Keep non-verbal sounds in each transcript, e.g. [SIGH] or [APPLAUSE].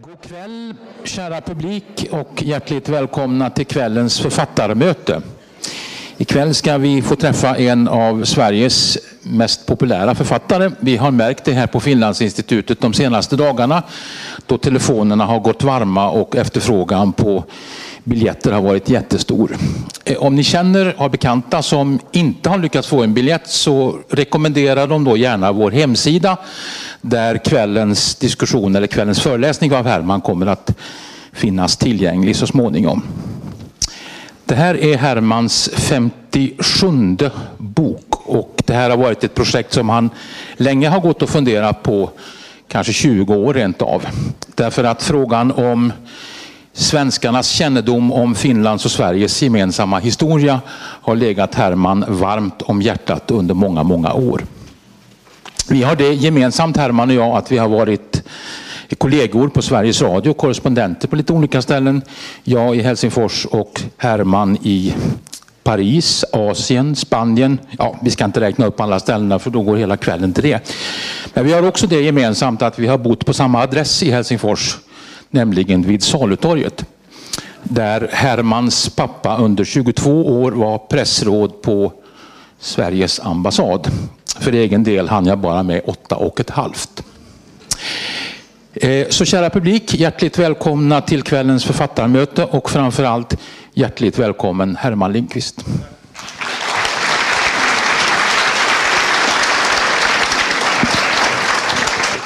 God kväll kära publik och hjärtligt välkomna till kvällens författarmöte. Ikväll ska vi få träffa en av Sveriges mest populära författare. Vi har märkt det här på Finlandsinstitutet de senaste dagarna då telefonerna har gått varma och efterfrågan på biljetter har varit jättestor. Eh, om ni känner, har bekanta som inte har lyckats få en biljett så rekommenderar de då gärna vår hemsida där kvällens diskussion eller kvällens föreläsning av Herman kommer att finnas tillgänglig så småningom. Det här är Hermans 57 bok och det här har varit ett projekt som han länge har gått och funderat på, kanske 20 år rent av. Därför att frågan om svenskarnas kännedom om Finlands och Sveriges gemensamma historia har legat Herman varmt om hjärtat under många, många år. Vi har det gemensamt, Herman och jag, att vi har varit kollegor på Sveriges Radio, korrespondenter på lite olika ställen. Jag i Helsingfors och Herman i Paris, Asien, Spanien. Ja, vi ska inte räkna upp alla ställena för då går hela kvällen till det. Men vi har också det gemensamt att vi har bott på samma adress i Helsingfors, nämligen vid Salutorget. Där Hermans pappa under 22 år var pressråd på Sveriges ambassad. För egen del hann jag bara med åtta och ett halvt. Eh, så kära publik, hjärtligt välkomna till kvällens författarmöte och framförallt hjärtligt välkommen Herman Lindqvist.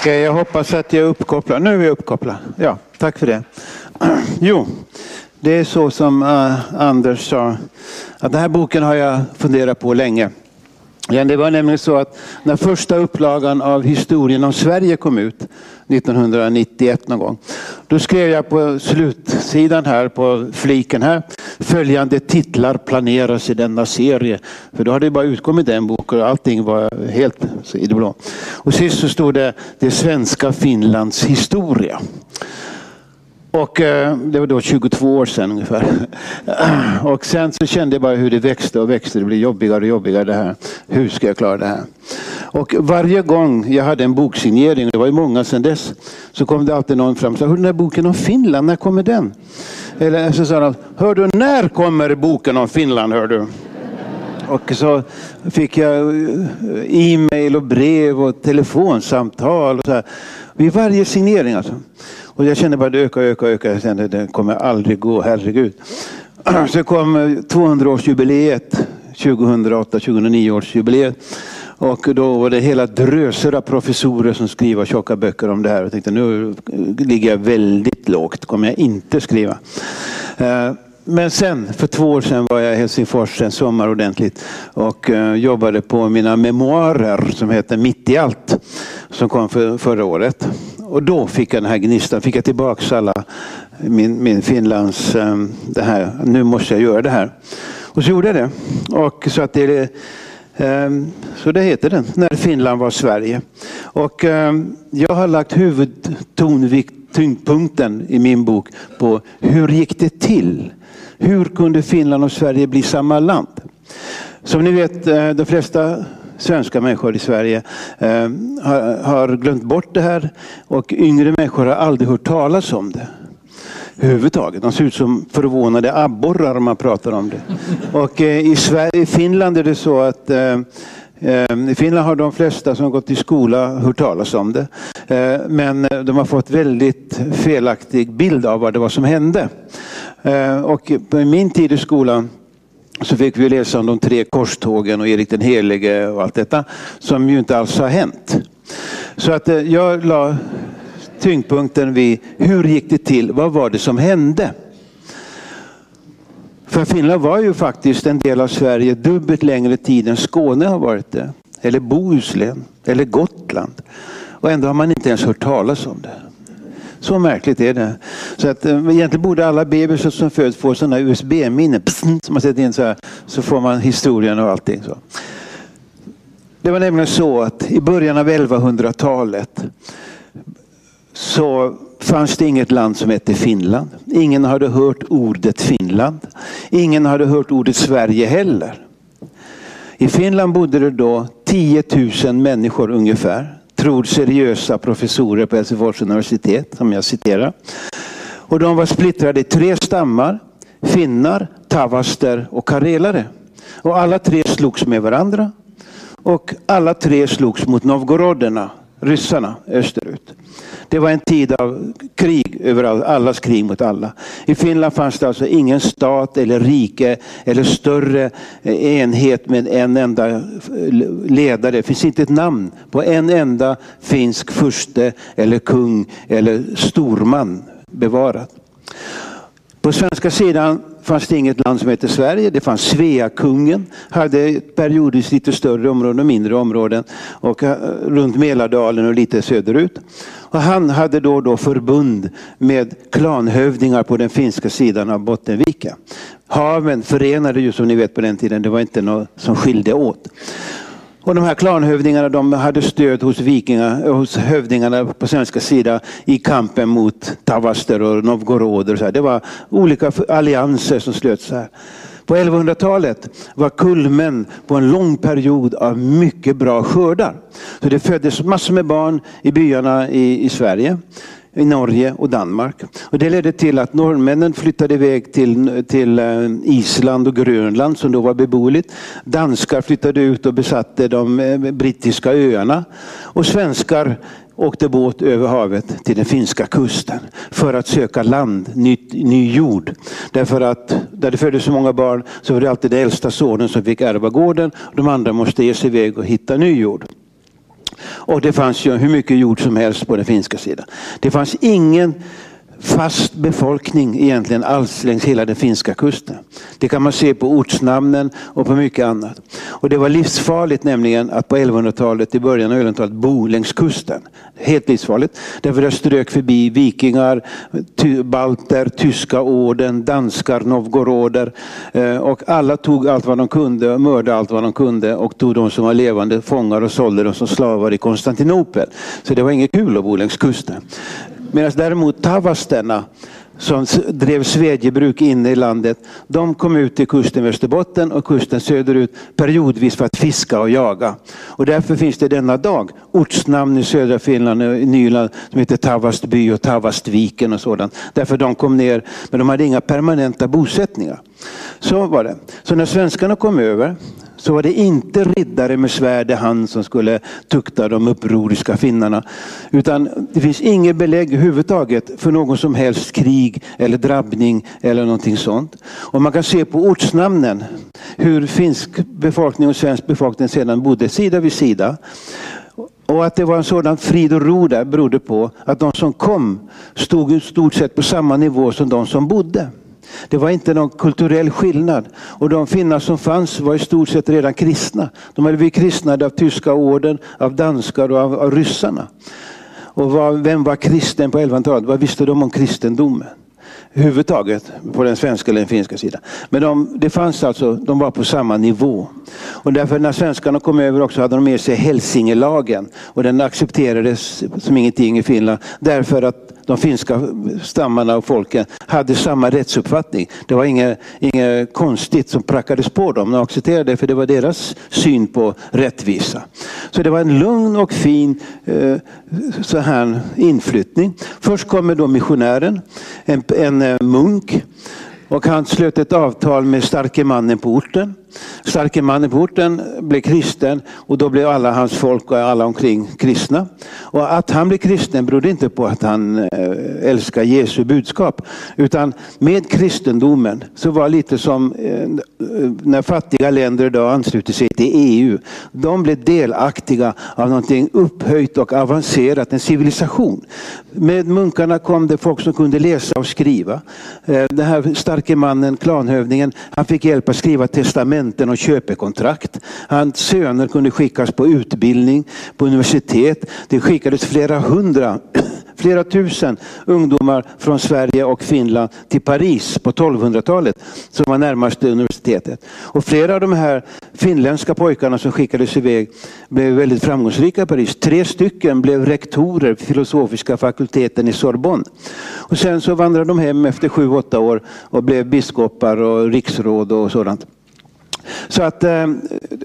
Okej, eh, jag hoppas att jag är uppkopplad. Nu är jag uppkopplad. Ja, tack för det. [CLEARS THROAT] Jo, det är så som uh, Anders sa. Att den här boken har jag funderat på länge. Ja, det var nämligen så att när första upplagan av historien om Sverige kom ut 1991 någon gång. Då skrev jag på slutsidan här, på fliken här, följande titlar planeras i denna serie. För då hade det bara utkommit en bok och allting var helt i det blå. Och sist så stod det Det svenska Finlands historia. Och eh, det var då 22 år sedan ungefär. [CLEARS THROAT] Och sen så kände jag bara hur det växte och växte. Det blev jobbigare och jobbigare det här. Hur ska jag klara det här? Och varje gång jag hade en boksignering, det var ju många sedan dess, så kom det alltid någon fram och sa, hör den där boken om Finland, när kommer den? Eller så sa de, hör du, när kommer boken om Finland, hör du? Och så fick jag eh, e-mail och brev och telefonsamtal. Och så här. Vid varje signering alltså. Och jag kände bara att det ökade och ökade. ökade. Jag kände att det kommer aldrig gå, herregud. [CLEARS THROAT] Så kom eh, 200-årsjubileet, 2008-2009-årsjubileet. Och då var det hela dröser av professorer som skriver tjocka böcker om det här. Jag tänkte nu ligger jag väldigt lågt, kommer jag inte skriva. Eh, men sen, för två år sedan var jag i Helsingfors en sommar ordentligt och uh, jobbade på mina memoarer som heter Mitt i allt. Som kom för, förra året. Och då fick jag den här gnistan, fick jag tillbaks alla min, min Finlands, um, det här, nu måste jag göra det här. Och så gjorde jag det. Och så att det um, så det heter den, När Finland var Sverige. Och um, jag har lagt huvudtonvikt tyngdpunkten i min bok på hur gick det till? Hur kunde Finland och Sverige bli samma land? Som ni vet, eh, de flesta svenska människor i Sverige eh, har, glömt bort det här och yngre människor har aldrig hört talas om det. Överhuvudtaget. De ser ut som förvånade abborrar om man pratar om det. Och eh, i, Sverige, Finland är det så att eh, i Finland har de flesta som gått i skola hört talas om det. Men de har fått väldigt felaktig bild av vad det var som hände. Eh, och på min tid i skolan så fick vi läsa om de tre korstågen och Erik den helige och allt detta som ju inte alls har hänt. Så att eh, jag la tyngdpunkten vid hur gick det till? Vad var det som hände? För Finland var ju faktiskt en del av Sverige dubbelt längre tid än Skåne har varit det. Eller Bohuslän, eller Gotland. Och ändå har man inte ens hört talas om det. Så märkligt är det. Så att, eh, egentligen borde alla bebisar som föds få sådana USB-minnen som man sätter in så här. Så får man historien och allting. Så. Det var nämligen så att i början av 1100-talet så fanns det inget land som hette Finland. Ingen hade hört ordet Finland. Ingen hade hört ordet Sverige heller. I Finland bodde det då 10 000 människor ungefär tror seriösa professorer på Helsingfors universitet, som jag citerar. Och de var splittrade i tre stammar. Finnar, tavaster och karelare. Och alla tre slogs med varandra. Och alla tre slogs mot novgoroderna, ryssarna österut. Det var en tid av krig överallt, allas krig mot alla. I Finland fanns det alltså ingen stat eller rike eller större eh, enhet med en enda eh, ledare. Det finns inte ett namn på en enda finsk furste eller kung eller storman bevarat. På svenska sidan fanns det inget land som hette Sverige. Det fanns Sveakungen, hade periodvis lite större områden och mindre områden och eh, runt Mälardalen och lite söderut. Och han hade då och då förbund med klanhövdingar på den finska sidan av Bottenviken. Haven förenade ju som ni vet på den tiden, det var inte något som skilde åt. Och de här klanhövdingarna de hade stöd hos, vikingar, eh, hos hövdingarna på svenska sidan i kampen mot Tavaster och Novgoroder. Och så här. Det var olika allianser som slöts här. På 1100-talet var kulmen på en lång period av mycket bra skördar. Så det föddes massor med barn i byarna i, i Sverige i Norge och Danmark. Och det ledde till att norrmännen flyttade iväg till, till eh, Island och Grönland som då var beboeligt. Danskar flyttade ut och besatte de eh, brittiska öarna. Och svenskar åkte båt över havet till den finska kusten för att söka land, ny, ny jord. Därför att där det föddes så många barn så var det alltid den äldsta sonen som fick ärva gården. De andra måste ge sig iväg och hitta ny jord. Och det fanns ju hur mycket jord som helst på den finska sidan. Det fanns ingen fast befolkning egentligen alls längs hela den finska kusten. Det kan man se på ortsnamnen och på mycket annat. Och det var livsfarligt nämligen att på 1100-talet, i början av 1100-talet, bo längs kusten. Helt livsfarligt. Därför det strök förbi vikingar, ty balter, tyska orden, danskar, novgoroder. Eh, och alla tog allt vad de kunde, mördade allt vad de kunde och tog de som var levande fångar och sålde dem som slavar i Konstantinopel. Så det var inget kul att bo längs kusten. Medan däremot tavasterna som drev svedjebruk inne i landet, de kom ut till kusten Västerbotten och kusten söderut periodvis för att fiska och jaga. Och därför finns det denna dag ortsnamn i södra Finland och i Nyland som heter Tavastby och Tavastviken och sådant. Därför de kom ner, men de hade inga permanenta bosättningar. Så var det. Så när svenskarna kom över så var det inte riddare med svärd i hand som skulle tukta de upproriska finnarna. Utan det finns inget belägg överhuvudtaget för någon som helst krig eller drabbning eller någonting sånt. Och man kan se på ortsnamnen hur finsk befolkning och svensk befolkning sedan bodde sida vid sida. Och att det var en sådan frid och ro där berodde på att de som kom stod i stort sett på samma nivå som de som bodde. Det var inte någon kulturell skillnad. Och de finnar som fanns var i stort sett redan kristna. De hade blivit kristnade av tyska orden, av danskar och av, av ryssarna. Och var, vem var kristen på 1100-talet? Vad visste de om kristendomen? huvudtaget på den svenska eller den finska sidan. Men de, det fanns alltså, de var på samma nivå. Och därför när svenskarna kom över också hade de med sig Hälsingelagen och den accepterades som ingenting i Finland därför att de finska stammarna och folken hade samma rättsuppfattning. Det var inget, inget konstigt som prackades på dem. De accepterade det för det var deras syn på rättvisa. Så det var en lugn och fin eh, så här inflyttning. Först kommer då missionären, en, en eh, munk. Och han slöt ett avtal med starke mannen på orten. Starke mannen på orten blev kristen och då blev alla hans folk och alla omkring kristna. Och att han blev kristen berodde inte på att han eh, älskade Jesu budskap. Utan med kristendomen så var det lite som eh, när fattiga länder idag ansluter sig till EU. De blev delaktiga av någonting upphöjt och avancerat, en civilisation. Med munkarna kom det folk som kunde läsa och skriva. Eh, den här starke mannen, klanhövdingen, han fick hjälp att skriva testament testamenten och köpekontrakt. Hans söner kunde skickas på utbildning på universitet. Det skickades flera hundra, [CLEARS THROAT] flera tusen ungdomar från Sverige och Finland till Paris på 1200-talet som var närmaste universitetet. Och flera av de här finländska pojkarna som skickades iväg blev väldigt framgångsrika i Paris. Tre stycken blev rektorer vid filosofiska fakulteten i Sorbonne. Och sen så vandrade de hem efter sju, åtta år och blev biskopar och riksråd och sådant. Så att eh,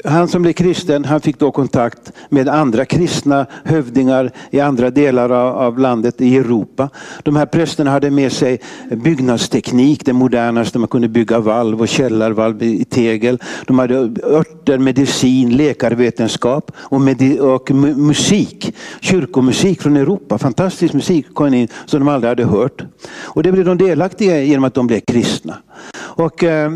han som blev kristen, han fick då kontakt med andra kristna hövdingar i andra delar av, av landet i Europa. De här prästerna hade med sig byggnadsteknik, det modernaste man kunde bygga valv och källarvalv i tegel. De hade örter, medicin, läkarvetenskap och, med, och musik, kyrkomusik från Europa. Fantastisk musik kom in som de aldrig hade hört. Och det blev de delaktiga genom att de blev kristna. Och, eh,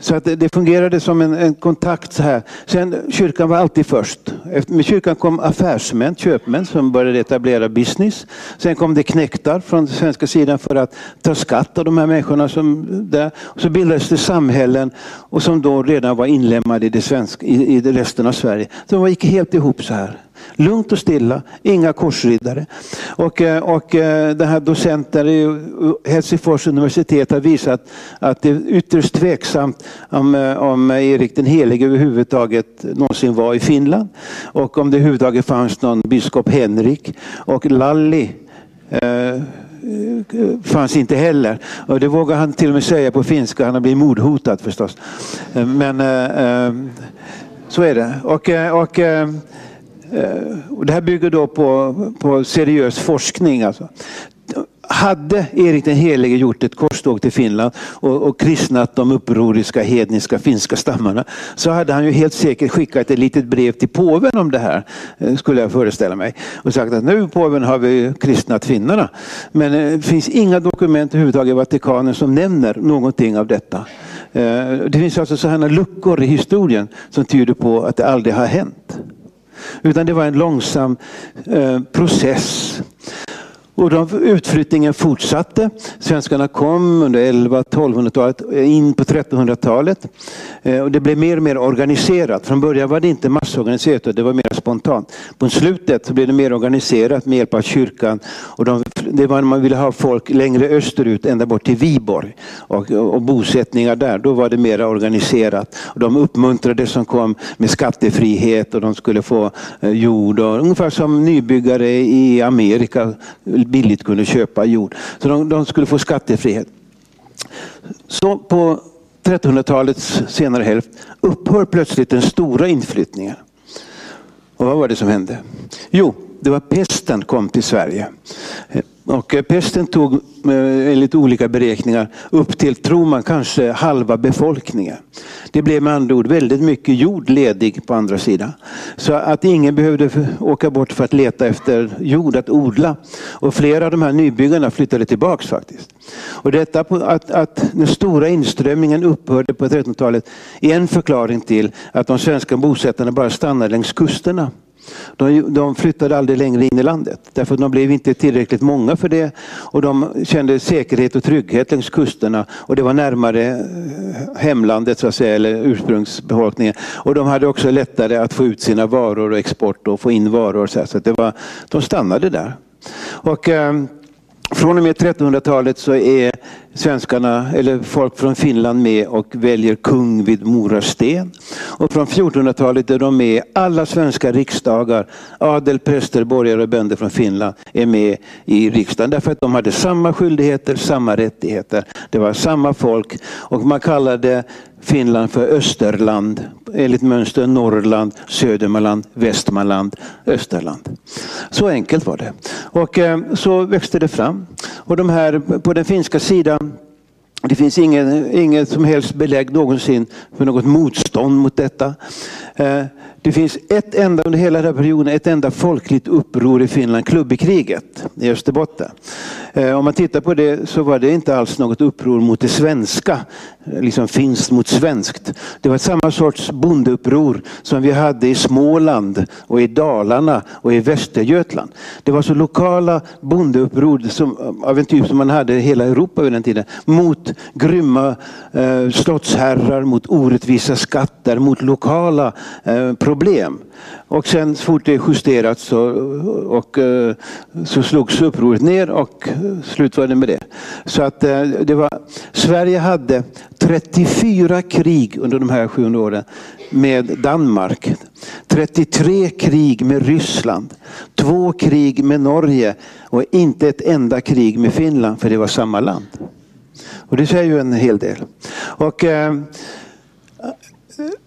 så att det fungerade som en, en, kontakt så här. Sen kyrkan var alltid först. Efter, med kyrkan kom affärsmän, köpmän som började etablera business. Sen kom det knektar från den svenska sidan för att ta skatt av de här människorna. Som där. Och så bildades det samhällen och som då redan var inlemmade i, det svenska, i, i resten av Sverige. Så de gick helt ihop så här. Lugnt och stilla, inga korsriddare. Och, eh, och eh, den här docenten i eh, Helsingfors universitet har visat att det är ytterst tveksamt om, om Erik den helige överhuvudtaget någonsin var i Finland. Och om det överhuvudtaget fanns någon biskop Henrik. Och Lalli eh, fanns inte heller. Och det vågar han till och med säga på finska. Han har blivit mordhotad förstås. Men eh, så är det. Och, och Eh, och det här bygger då på, på seriös forskning. Alltså. Hade Erik den helige gjort ett korståg till Finland och, och kristnat de upproriska hedniska finska stammarna så hade han ju helt säkert skickat ett litet brev till påven om det här, eh, skulle jag föreställa mig. Och sagt att nu påven har vi kristnat finnarna. Men eh, det finns inga dokument överhuvudtaget i Vatikanen som nämner någonting av detta. Det finns alltså sådana luckor i historien som tyder på att det aldrig har hänt. Utan det var en långsam eh, process. Och de, utflyttningen fortsatte. Svenskarna kom under 1100-1200-talet in på 1300-talet. Eh, och det blev mer och mer organiserat. Från början var det inte massorganiserat, det var mer spontant. På slutet så blev det mer organiserat med hjälp av kyrkan. Och de, det var när man ville ha folk längre österut, ända bort till Viborg och, och bosättningar där. Då var det mer organiserat. Och de uppmuntrade som kom med skattefrihet och de skulle få eh, jord. Och, ungefär som nybyggare i Amerika billigt kunde köpa jord. Så de, de skulle få skattefrihet. Så på 1300-talets senare hälft upphör plötsligt den stora inflyttningen. Och vad var det som hände? Jo, det var pesten kom till Sverige. Och eh, pesten tog eh, enligt olika beräkningar upp till, tror man, kanske halva befolkningen. Det blev med andra ord väldigt mycket jord ledig på andra sidan. Så att ingen behövde åka bort för att leta efter jord att odla. Och flera av de här nybyggarna flyttade tillbaks faktiskt. Och detta att, att den stora inströmningen upphörde på 1300-talet är en förklaring till att de svenska bosättarna bara stannade längs kusterna. De, de flyttade aldrig längre in i landet därför att de blev inte tillräckligt många för det och de kände säkerhet och trygghet längs kusterna och det var närmare eh, hemlandet så att säga, eller ursprungsbefolkningen. Och de hade också lättare att få ut sina varor och export och få in varor. Så, så det var, de stannade där. Och, eh, från och med 1300-talet så är svenskarna, eller folk från Finland med och väljer kung vid Morasten. Och från 1400-talet är de med i alla svenska riksdagar. Adel, präster, borgare och bönder från Finland är med i riksdagen därför att de hade samma skyldigheter, samma rättigheter. Det var samma folk och man kallade Finland för Österland enligt mönster Norrland, Södermanland, Västmanland, Österland. Så enkelt var det. Och eh, så växte det fram. Och de här på den finska sidan det finns inget, inget som helst belägg någonsin för något motstånd mot detta. Eh, det finns ett enda under hela den här perioden, ett enda folkligt uppror i Finland, klubbekriget i Österbotten. Eh, om man tittar på det så var det inte alls något uppror mot det svenska, liksom finskt mot svenskt. Det var samma sorts bondeuppror som vi hade i Småland och i Dalarna och i Västergötland. Det var så lokala bondeuppror som, av en typ som man hade i hela Europa vid den tiden. Mot grymma eh, slottsherrar, mot orättvisa skatter, mot lokala eh, Eh, problem. Och sen så fort det justerats så, och, eh, så slogs upproret ner och eh, slut var det med det. Så att det var, Sverige hade 34 krig under de här 700 åren med Danmark. 33 krig med Ryssland. Två krig med Norge och inte ett enda krig med Finland för det var samma land. Och det säger ju en hel del. Och, eh,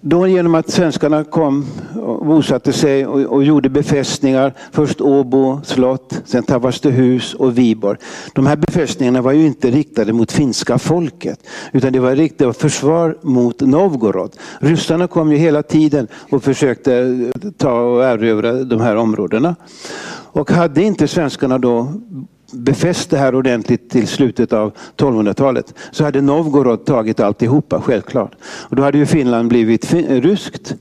då genom att svenskarna kom och bosatte sig och, och, gjorde befästningar. Först Åbo slott, sen Tavastehus och Viborg. De här befästningarna var ju inte riktade mot finska folket. Utan det var riktade försvar mot Novgorod. Ryssarna kom ju hela tiden och försökte eh, ta och erövra de här områdena. Och hade inte svenskarna då befäst det här ordentligt till slutet av 1200-talet så hade Novgorod tagit alltihopa, självklart. Och då hade ju Finland blivit ryskt.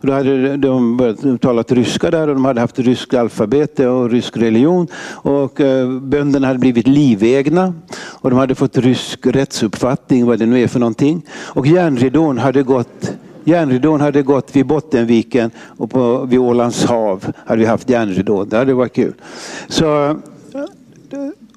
Och då hade de börjat tala ryska där och de hade haft ryskt alfabete och rysk religion. Och eh, bönderna hade blivit livegna och de hade fått rysk rättsuppfattning, vad det nu är för någonting. Och järnridån hade gått Järnridån hade gått vid Bottenviken och på, vid Ålands hav hade vi haft järnridån. Det hade varit kul. Så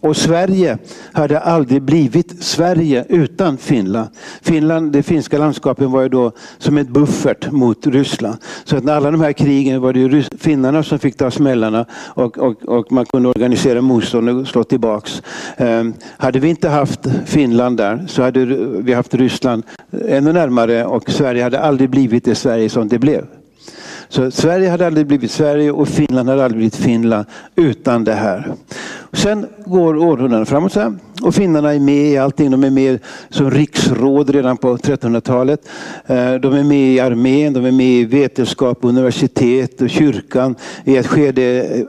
och Sverige hade aldrig blivit Sverige utan Finland. Finland, det finska landskapet var ju då som ett buffert mot Ryssland. Så att när alla de här krigen var det ju finnarna som fick ta smällarna och, och, och man kunde organisera motstånd och slå tillbaks. Um, hade vi inte haft Finland där så hade vi haft Ryssland ännu närmare och Sverige hade aldrig blivit det Sverige som det blev. Så Sverige hade aldrig blivit Sverige och Finland hade aldrig blivit Finland utan det här. Sen går århundradena framåt så här, och finnarna är med i allting. De är med som riksråd redan på 1300-talet. Eh, de är med i armén, de är med i vetenskap, universitet och kyrkan. I ett skede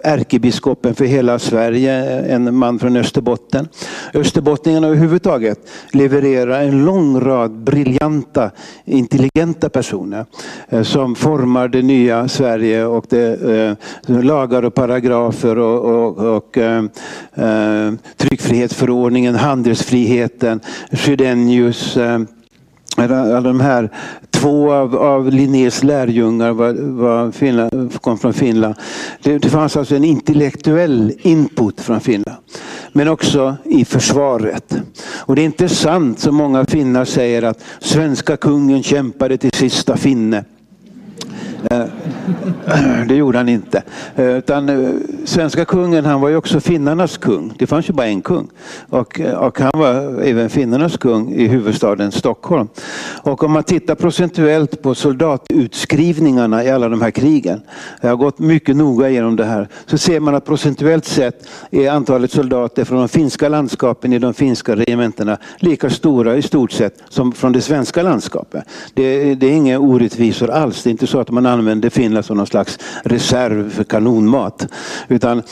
ärkebiskopen för hela Sverige, en man från Österbotten. Österbottningarna överhuvudtaget levererar en lång rad briljanta, intelligenta personer eh, som formar det nya Sverige och det, eh, lagar och paragrafer och, och, och eh, eh tryckfrihetsförordningen, handelsfriheten, Chydenius, eh, alla de här två av, av Linnés lärjungar var, var Finland, kom från Finland. Det, det fanns alltså en intellektuell input från Finland. Men också i försvaret. Och det är inte sant som många finnar säger att svenska kungen kämpade till sista finne. Eh, [CLEARS THROAT] det gjorde han inte. Eh, utan eh, svenska kungen han var ju också finnarnas kung. Det fanns ju bara en kung. Och, och han var även finnarnas kung i huvudstaden Stockholm. Och om man tittar procentuellt på soldatutskrivningarna i alla de här krigen. Jag har gått mycket noga igenom det här. Så ser man att procentuellt sett är antalet soldater från de finska landskapen i de finska regementena lika stora i stort sett som från det svenska landskapet. Det, det är inga orättvisor alls. Det är inte så att man använde Finland som någon slags reserv för kanonmat. Utan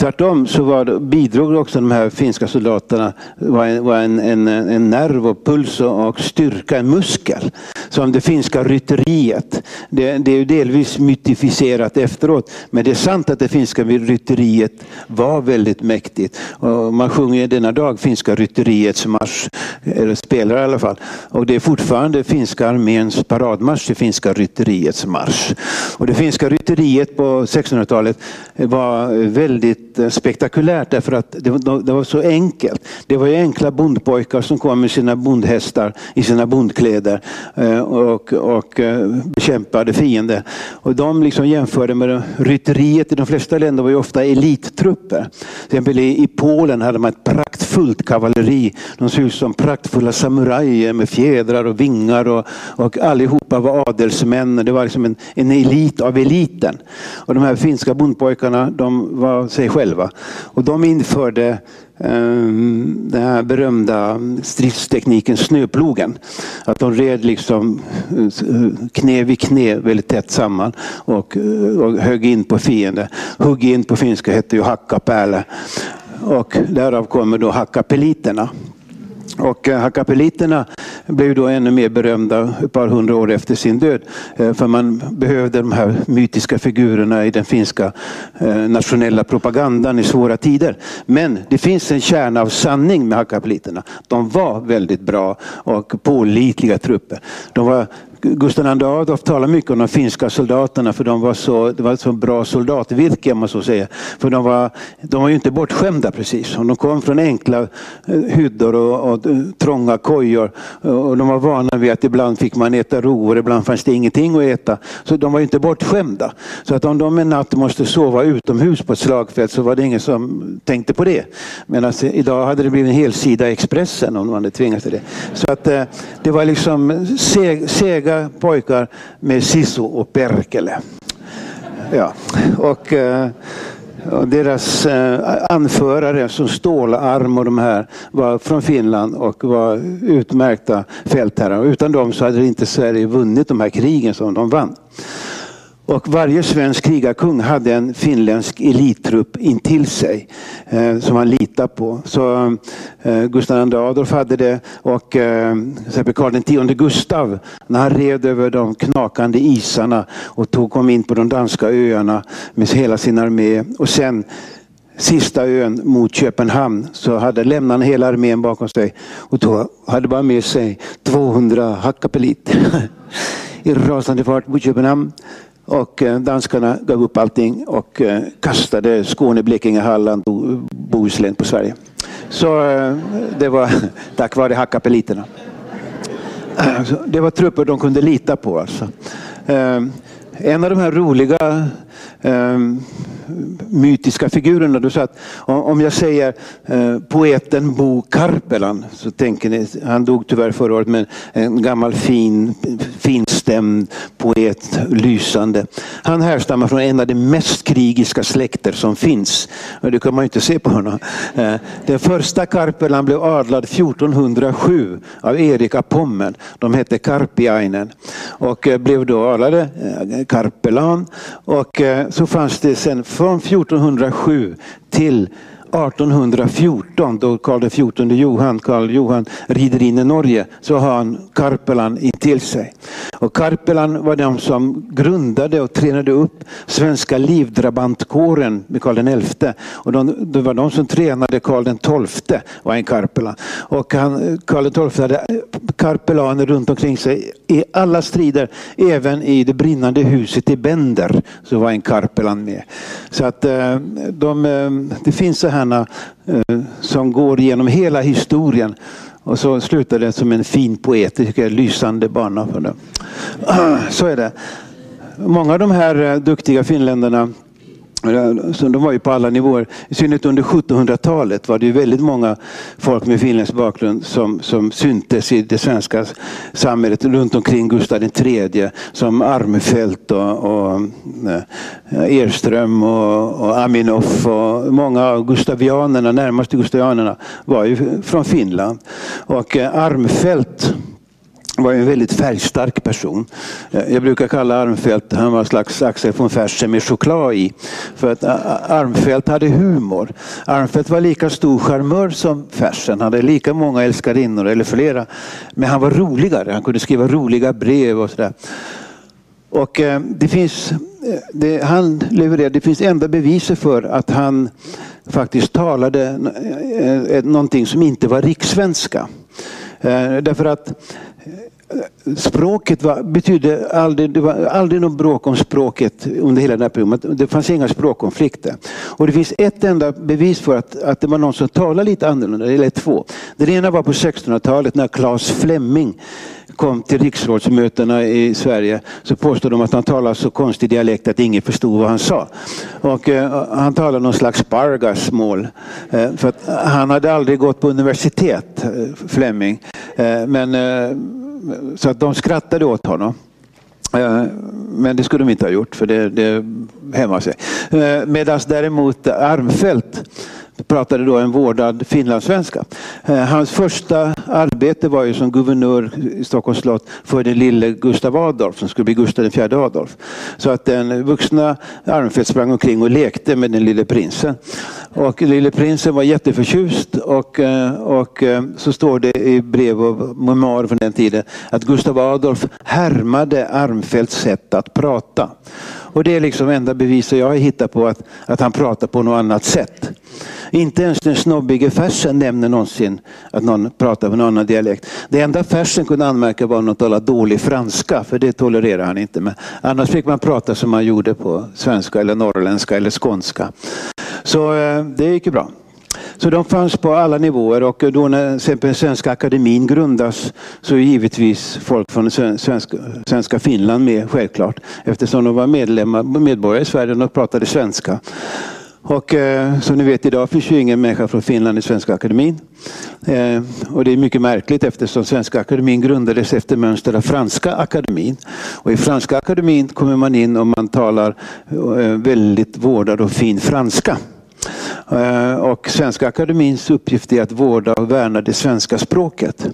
Tvärtom så var, bidrog också de här finska soldaterna var en, var en, en, en nerv och puls och styrka, en muskel. Som det finska rytteriet. Det, det är ju delvis mytifierat efteråt. Men det är sant att det finska rytteriet var väldigt mäktigt. Och man sjunger denna dag finska rytteriets marsch. Eller spelar i alla fall. Och det är fortfarande finska arméns paradmarsch, det finska rytteriets marsch. Och det finska rytteriet på 1600-talet var väldigt väldigt eh, spektakulärt därför att det, det var så enkelt. Det var ju enkla bondpojkar som kom med sina bondhästar i sina bondkläder eh, och, och eh, bekämpade fiender. Och de liksom jämförde med rytteriet i de flesta länder var ju ofta elittrupper. Till exempel i, i Polen hade man ett praktfullt kavalleri. De såg ut som praktfulla samurajer med fjädrar och vingar och, och allihopa var adelsmän. Det var liksom en, en elit av eliten. Och de här finska bondpojkarna de var sig själva själva. Och de införde ehm, den här berömda stridstekniken snöplogen. Att de red liksom eh, knä vid knä väldigt tätt samman och, eh, och högg in på fienden. Hugg in på finska hette ju hackapääle. Och därav kommer då hackapeliterna. Och eh, Hakapeliterna blev då ännu mer berömda ett par hundra år efter sin död. Eh, för man behövde de här mytiska figurerna i den finska eh, nationella propagandan i svåra tider. Men det finns en kärna av sanning med Hakapeliterna. De var väldigt bra och pålitliga trupper. De var Gustav II Adolf talar mycket om de finska soldaterna för de var så, det var så bra soldatvirke man så säga. För de var, de var ju inte bortskämda precis. De kom från enkla eh, hyddor och, och trånga kojor. Och de var vana vid att ibland fick man äta rovor, ibland fanns det ingenting att äta. Så de var inte bortskämda. Så att om de en natt måste sova utomhus på ett slagfält så var det ingen som tänkte på det. Medan alltså, idag hade det blivit en hel sida Expressen om man hade tvingats till det. Så att eh, det var liksom seg, sega roliga pojkar med Sisu och Perkele. Ja, och, eh, och deras eh, anförare som Stålarm och de här var från Finland och var utmärkta fältherrar. Utan dem så hade inte Sverige vunnit de här krigen som de vann. Och varje svensk krigarkung hade en finländsk elittrupp intill sig eh, som han litade på. Så eh, Gustav II Adolf hade det och eh, Karl X Gustav när han red över de knakande isarna och tog, kom in på de danska öarna med hela sin armé. Och sen sista ön mot Köpenhamn så hade lämnat han hela armén bakom sig och då hade bara med sig 200 hackapeliter [LAUGHS] i rasande fart mot Köpenhamn. Och eh, danskarna gav upp allting och eh, kastade Skåne, Blekinge, Halland och Bohuslän på Sverige. Så eh, det var [LAUGHS] tack vare hackapeliterna. Det var trupper de kunde lita på. Alltså. En av de här roliga mytiska figurerna. Du sa att om jag säger eh, poeten Bo Karpelan så tänker ni, han dog tyvärr förra året, men en gammal fin, finstämd poet, lysande. Han härstammar från en av de mest krigiska släkter som finns. Det kan man ju inte se på honom. Eh, den första Karpelan blev adlad 1407 av Erik av Pommern. De hette Karpiainen och eh, blev då adlade Karpelan. Och så fanns det sen från 1407 till 1814 då Karl XIV Johan, Karl Johan rider in i Norge så har han Karpelan intill sig. Och Karpelan var de som grundade och tränade upp svenska livdrabantkåren med Karl XI. Och de, det var de som tränade Karl XII var en Karpelan. Och han, Karl XII hade karpelaner runt omkring sig i alla strider. Även i det brinnande huset i Bender så var en Karpelan med. Så att eh, de, eh, det finns så här stjärna eh, som går genom hela historien. Och så slutar det som en fin poet. Det tycker jag är lysande bana för det. [CLEARS THROAT] Så är det. Många av de här eh, duktiga finländarna så de var ju på alla nivåer. I synnerhet under 1700-talet var det ju väldigt många folk med finländsk bakgrund som, som syntes i det svenska samhället runt omkring Gustav III. Som Armfelt och, och eh, Erström och, och Aminoff och många av gustavianerna, närmaste gustavianerna var ju från Finland. Och eh, Armfelt han var en väldigt färgstark person. Eh, jag brukar kalla Armfelt, han var en slags Axel von Fersen med choklad i. För att eh, eh, Armfelt hade humor. Armfelt var lika stor charmör som Fersen, han hade lika många älskarinnor eller flera. Men han var roligare, han kunde skriva roliga brev och sådär. Och det finns, det, han levererade, det finns enda beviset för att han faktiskt talade någonting som inte var rikssvenska. Därför att språket var, betydde aldrig, det var aldrig något bråk om språket under hela den här perioden. Det fanns inga språkkonflikter. Och det finns ett enda bevis för att, att det var någon som talade lite annorlunda, eller två. Den ena var på 1600-talet när Claes Fleming kom till riksrådsmötena i Sverige så påstod de att han talade så konstig dialekt att ingen förstod vad han sa. Och, eh, han talade någon slags bargasmål. Eh, för att han hade aldrig gått på universitet, eh, Fleming. Eh, men, eh, så att de skrattade åt honom. Eh, men det skulle de inte ha gjort för det, det hämmar sig. Eh, Medan däremot Armfelt pratade då en vårdad finlandssvenska. Eh, hans första arbete var ju som guvernör i Stockholms slott för den lille Gustav Adolf som skulle bli Gustav IV Adolf. Så att den vuxna Armfelt sprang omkring och lekte med den lille prinsen. Och lille prinsen var jätteförtjust och, eh, och eh, så står det i brev och memoarer från den tiden att Gustav Adolf härmade Armfelts sätt att prata. Och det är liksom enda beviset jag har hittat på att, att han pratar på något annat sätt. Inte ens den snobbige Fersen nämner någonsin att någon pratar på någon annan dialekt. Det enda Fersen kunde anmärka var något talar dålig franska, för det tolererar han inte. Men annars fick man prata som man gjorde på svenska eller norrländska eller skånska. Så eh, det gick ju bra. Så de fanns på alla nivåer och då när exempel Svenska Akademin grundas så är givetvis folk från svenska, svenska Finland med självklart. Eftersom de var medlemmar, medborgare i Sverige och pratade svenska. Och eh, som ni vet idag finns ju ingen människa från Finland i Svenska Akademin. Eh, och det är mycket märkligt eftersom Svenska Akademin grundades efter mönster av Franska Akademin. Och i Franska Akademin kommer man in om man talar eh, väldigt vårdad och fin franska. Eh, och Svenska Akademins uppgift är att vårda och värna det svenska språket.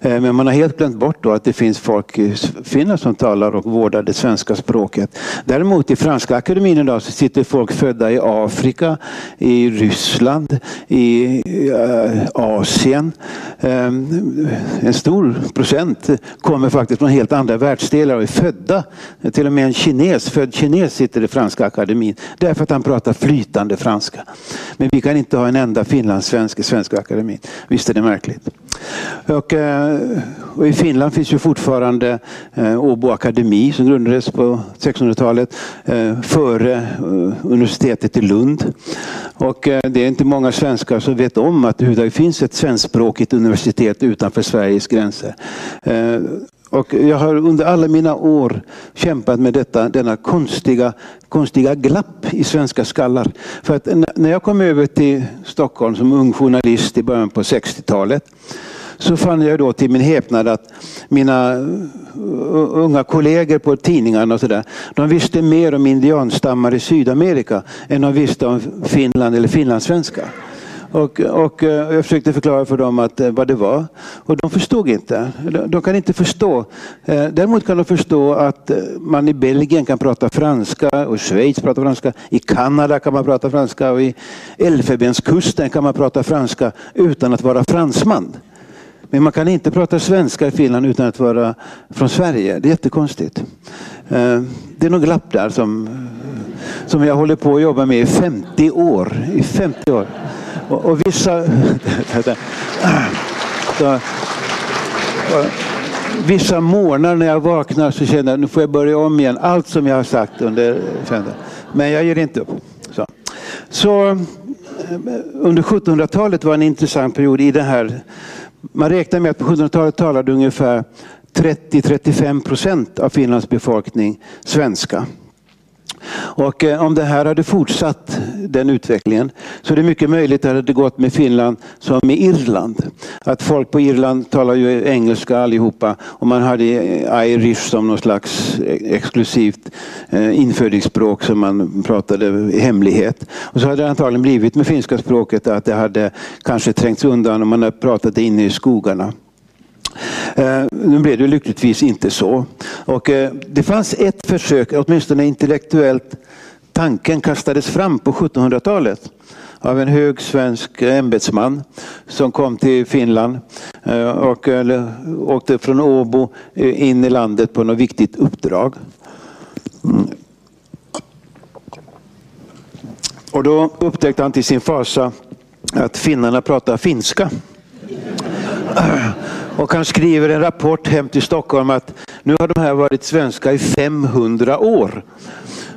Eh, men man har helt glömt bort då att det finns folk i Finland som talar och vårdar det svenska språket. Däremot i Franska Akademin idag så sitter folk födda i Afrika, i Ryssland, i eh, Asien. En stor procent kommer faktiskt från helt andra världsdelar och är födda. Till och med en kines, född kines sitter i Franska Akademin därför att han pratar flytande franska. Men vi kan inte ha en enda finlandssvensk i Svenska Akademin. Visst är det märkligt? Och, eh, och I Finland finns ju fortfarande eh, Åbo akademi som grundades på 1600-talet eh, före universitetet i Lund. Och det är inte många svenskar som vet om att det finns ett svenskspråkigt universitet utanför Sveriges gränser. Och jag har under alla mina år kämpat med detta, denna konstiga, konstiga glapp i svenska skallar. För att när jag kom över till Stockholm som ung journalist i början på 60-talet så fann jag då till min häpnad att mina unga kollegor på tidningarna och så där, de visste mer om indianstammar i Sydamerika än de visste om Finland eller finlandssvenskar. Och, och eh, jag försökte förklara för dem att, eh, vad det var. Och de förstod inte. De kan inte förstå. Eh, däremot kan de förstå att man i Belgien kan prata franska och Schweiz pratar franska. I Kanada kan man prata franska och i Elfenbenskusten kan man prata franska utan att vara fransman. Men man kan inte prata svenska i Finland utan att vara från Sverige. Det är jättekonstigt. Det är något glapp där som, som jag håller på att jobba med i 50 år. I 50 år. Och, och vissa... så, vissa morgnar när jag vaknar så känner jag att nu får jag börja om igen. Allt som jag har sagt under... Men jag ger inte upp. Så, så eh, under 1700-talet var en intressant period i det här. Man räknar med att på 1700-talet talade ungefär 30-35 procent av Finlands befolkning svenska. Och eh, om det här hade fortsatt den utvecklingen så är det mycket möjligt att det hade gått med Finland som med Irland. Att folk på Irland talar ju engelska allihopa och man hade irish som någon slags eh, exklusivt eh, infödingsspråk som man pratade i hemlighet. Och så hade det antagligen blivit med finska språket att det hade kanske trängts undan och man hade pratat det inne i skogarna. Eh, nu blev det lyckligtvis inte så. Och eh, det fanns ett försök, åtminstone intellektuellt, tanken kastades fram på 1700-talet av en hög svensk ämbetsman som kom till Finland eh, och åkte från Åbo in i landet på något viktigt uppdrag. Mm. Och då upptäckte han till sin fasa att finnarna pratar finska. Och han skriver en rapport hem till Stockholm att nu har de här varit svenska i 500 år.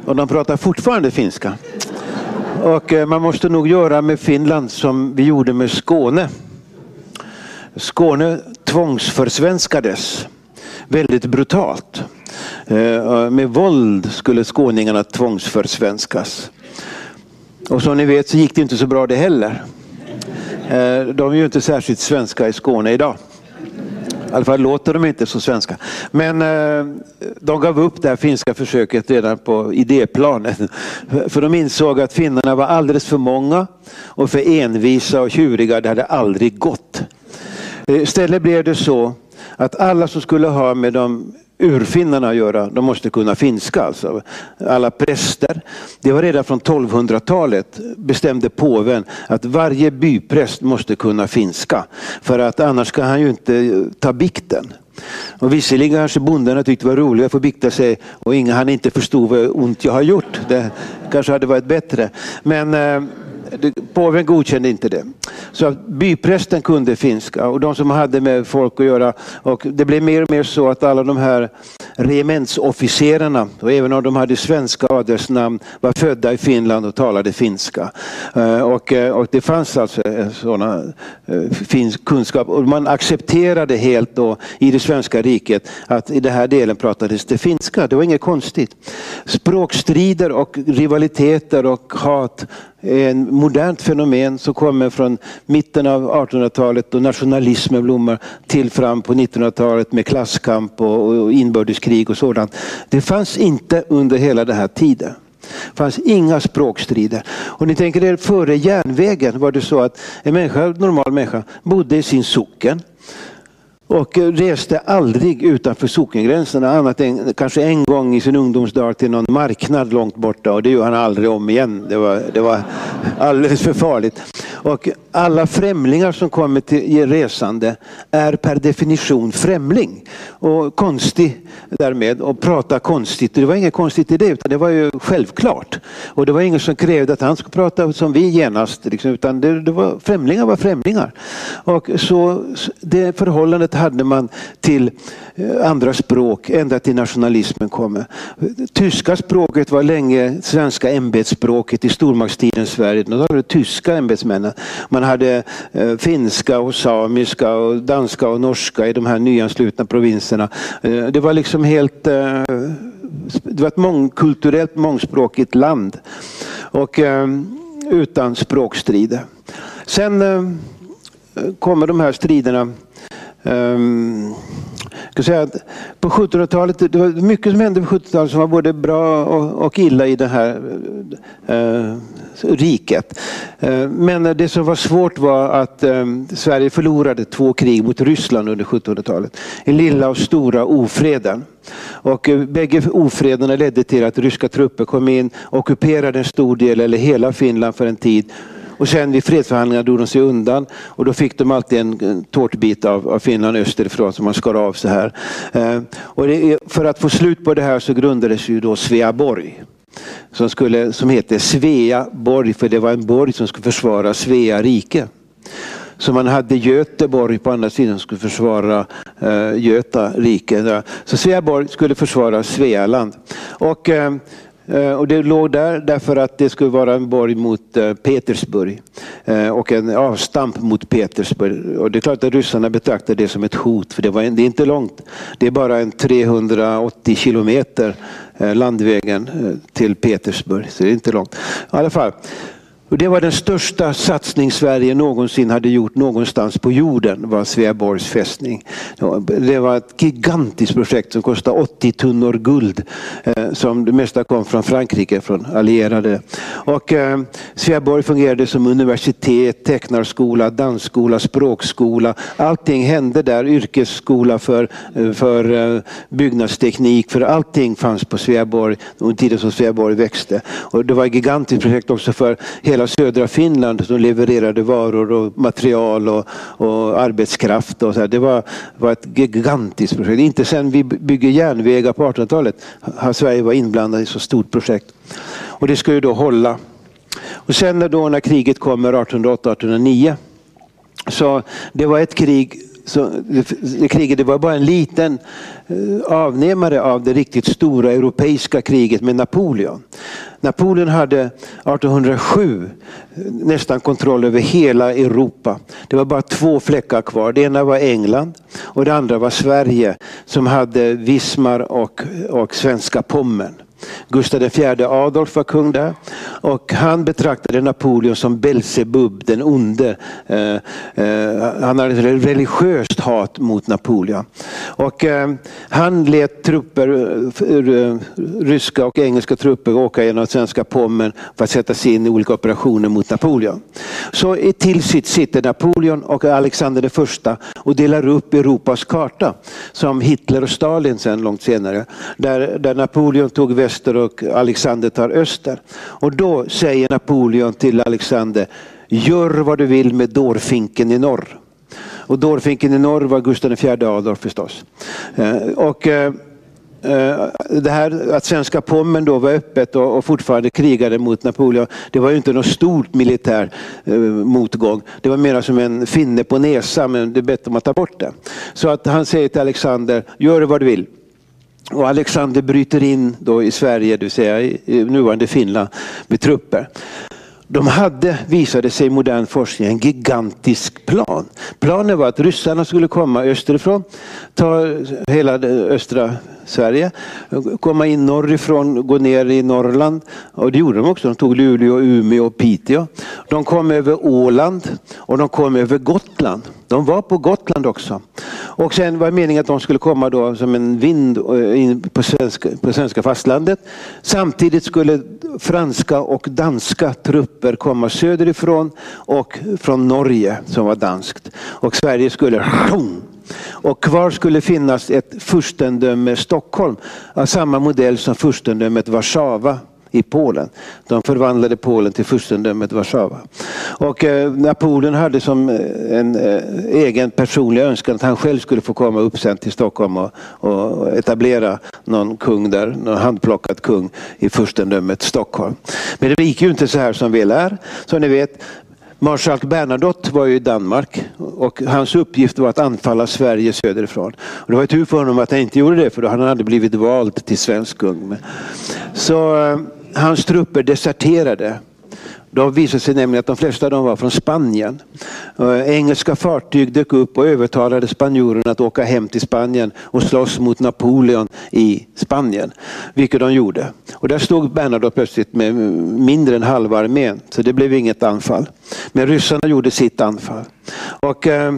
Och de pratar fortfarande finska. Och eh, man måste nog göra med Finland som vi gjorde med Skåne. Skåne tvångsförsvenskades väldigt brutalt. Eh, med våld skulle skåningarna tvångsförsvenskas. Och som ni vet så gick det inte så bra det heller. Eh, de är ju inte särskilt svenska i Skåne idag. I alla fall låter de inte så svenska. Men eh, de gav upp det här finska försöket redan på idéplanet. [LAUGHS] För de insåg att finnarna var alldeles för många och för envisa och tjuriga. Det hade aldrig gått. Eh, istället blev det så att alla som skulle ha med de urfinnarna att göra. De måste kunna finska. Alltså. Alla präster. Det var redan från 1200-talet bestämde påven att varje bypräst måste kunna finska. För att annars kan han ju inte eh, ta bikten. Och visserligen kanske bondarna tyckte det var roligt att få bikta sig och ingen han inte förstod vad ont jag har gjort. Det kanske hade varit bättre. Men eh, påven godkände inte det. Så byprästen kunde finska och de som hade med folk att göra. Och det blev mer och mer så att alla de här regementsofficerarna, och även om de hade svenska adelsnamn, var födda i Finland och talade finska. Eh, och, eh, och det fanns alltså eh, sådana finsk kunskap och man accepterade helt då i det svenska riket att i den här delen pratades det finska. Det var inget konstigt. Språkstrider och rivaliteter och hat ett modernt fenomen som kommer från mitten av 1800-talet då nationalismen blommar till fram på 1900-talet med klasskamp och inbördeskrig och sådant. Det fanns inte under hela den här tiden. Det fanns inga språkstrider. Och ni tänker er före järnvägen var det så att en människa, en normal människa bodde i sin socken och eh, reste aldrig utanför sockengränserna annat än kanske en gång i sin ungdomsdag till någon marknad långt borta och det gör han aldrig om igen. Det var, det var alldeles för farligt. Och alla främlingar som kommer till resande är per definition främling och konstig därmed och pratar konstigt. Det var inget konstigt i det utan det var ju självklart. Och det var ingen som krävde att han skulle prata som vi genast. Liksom, utan det, det var, främlingar var främlingar. Och så det förhållandet hade man till eh, andra språk ända till nationalismen kommer. Tyska språket var länge svenska ämbetsspråket i stormaktstidens Sverige. Då var det tyska ämbetsmännen. Man hade eh, finska och samiska och danska och norska i de här nyanslutna provinserna. Eh, det var liksom helt eh, det var ett mångkulturellt, mångspråkigt land. Och eh, utan språkstrider. Sen eh, kommer de här striderna Um, jag säga att på 1700-talet, det var mycket som hände på 70-talet som var både bra och, och illa i det här uh, riket. Uh, men det som var svårt var att um, Sverige förlorade två krig mot Ryssland under 1700-talet. Den lilla och stora ofreden. Och uh, bägge ofrederna ledde till att ryska trupper kom in, ockuperade en stor del eller hela Finland för en tid och sen vid fredsförhandlingarna drog de sig undan och då fick de alltid en tårtbit av, av Finland österifrån som man skar av så här. Eh, och det, för att få slut på det här så grundades ju då Sveaborg. Som, skulle, som hette Sveaborg för det var en borg som skulle försvara Svea rike. Så man hade Göteborg på andra sidan som skulle försvara eh, Göta rike. Så Sveaborg skulle försvara Svealand. Och Eh, Eh, och det låg där därför att det skulle vara en borg mot eh, Petersburg eh, och en avstamp mot Petersburg. Och det är klart att ryssarna betraktar det som ett hot för det, var, det är inte långt. Det är bara en 380 kilometer landvägen till Petersburg, så det är inte långt. I alla fall. Och det var den största satsning Sverige någonsin hade gjort någonstans på jorden, var Sveaborgs fästning. Det var ett gigantiskt projekt som kostade 80 tunnor guld, eh, som det mesta kom från Frankrike, från allierade. Och eh, Sveaborg fungerade som universitet, tecknarskola, dansskola, språkskola. Allting hände där, yrkesskola för, eh, för byggnadsteknik, för allting fanns på Sveaborg under tiden som Sveaborg växte. Och det var ett gigantiskt projekt också för hela hela södra Finland som levererade varor och material och, och arbetskraft. Och så här. Det var, var ett gigantiskt projekt. Inte sen vi bygger järnvägar på 1800-talet har Sverige varit inblandat i så stort projekt. Och det ska ju då hålla. Och sen då när kriget kommer 1808-1809 så det var ett krig så kriget det var bara en liten eh, avnämare av det riktigt stora europeiska kriget med Napoleon. Napoleon hade 1807 eh, nästan kontroll över hela Europa. Det var bara två fläckar kvar. Det ena var England och det andra var Sverige som hade Wismar och, och svenska Pommern. Gustav IV Adolf var kung där och han betraktade Napoleon som Belsebub, den onde. Eh, eh, han hade ett religiöst hat mot Napoleon. Och eh, han lät trupper, eh, ryska och engelska trupper åka genom svenska Pommern för att sätta sig in i olika operationer mot Napoleon. Så till sitt sitter Napoleon och Alexander I och delar upp Europas karta som Hitler och Stalin sen långt senare. Där, där Napoleon tog väster och Alexander tar öster. Och då säger Napoleon till Alexander, gör vad du vill med dårfinken i norr. Och dårfinken i norr var Gustav IV Adolf förstås. Eh, och eh, eh, det här att svenska Pommern då var öppet och fortfarande krigade mot Napoleon, det var ju inte någon stort militär motgång. Det var mer som en finne på näsan, men det är bättre om man tar bort det. Så att han säger till Alexander, gör vad du vill. Och Alexander bryter in då i Sverige, det vill säga i nuvarande Finland, med trupper. De hade, visade sig i modern forskning, en gigantisk plan. Planen var att ryssarna skulle komma österifrån, ta hela östra Sverige, komma in norrifrån, gå ner i Norrland. Och det gjorde de också. De tog Luleå, Umeå och Piteå. De kom över Åland och de kom över Gotland. De var på Gotland också. Och sen var det meningen att de skulle komma då som en vind eh, in på svenska, på svenska fastlandet. Samtidigt skulle franska och danska trupper komma söderifrån och från Norge som var danskt. Och Sverige skulle [LAUGHS] och kvar skulle finnas ett furstendöme Stockholm av samma modell som furstendömet Warszawa i Polen. De förvandlade Polen till furstendömet Warszawa. Och eh, Napoleon hade som eh, en eh, egen personlig önskan att han själv skulle få komma upp sen till Stockholm och, och etablera någon kung där, någon handplockad kung i furstendömet Stockholm. Men det gick ju inte så här som väl är. Som ni vet, Marskalk Bernadotte var ju i Danmark och hans uppgift var att anfalla Sverige söderifrån. Och det var tur för honom att han inte gjorde det för då hade han aldrig blivit vald till svensk kung. Så eh, hans trupper deserterade då visade sig nämligen att de flesta av dem var från Spanien. Eh, engelska fartyg dök upp och övertalade spanjorerna att åka hem till Spanien och slåss mot Napoleon i Spanien. Vilket de gjorde. Och där stod Bernadotte plötsligt med mindre än halva armén. Så det blev inget anfall. Men ryssarna gjorde sitt anfall. Och, eh,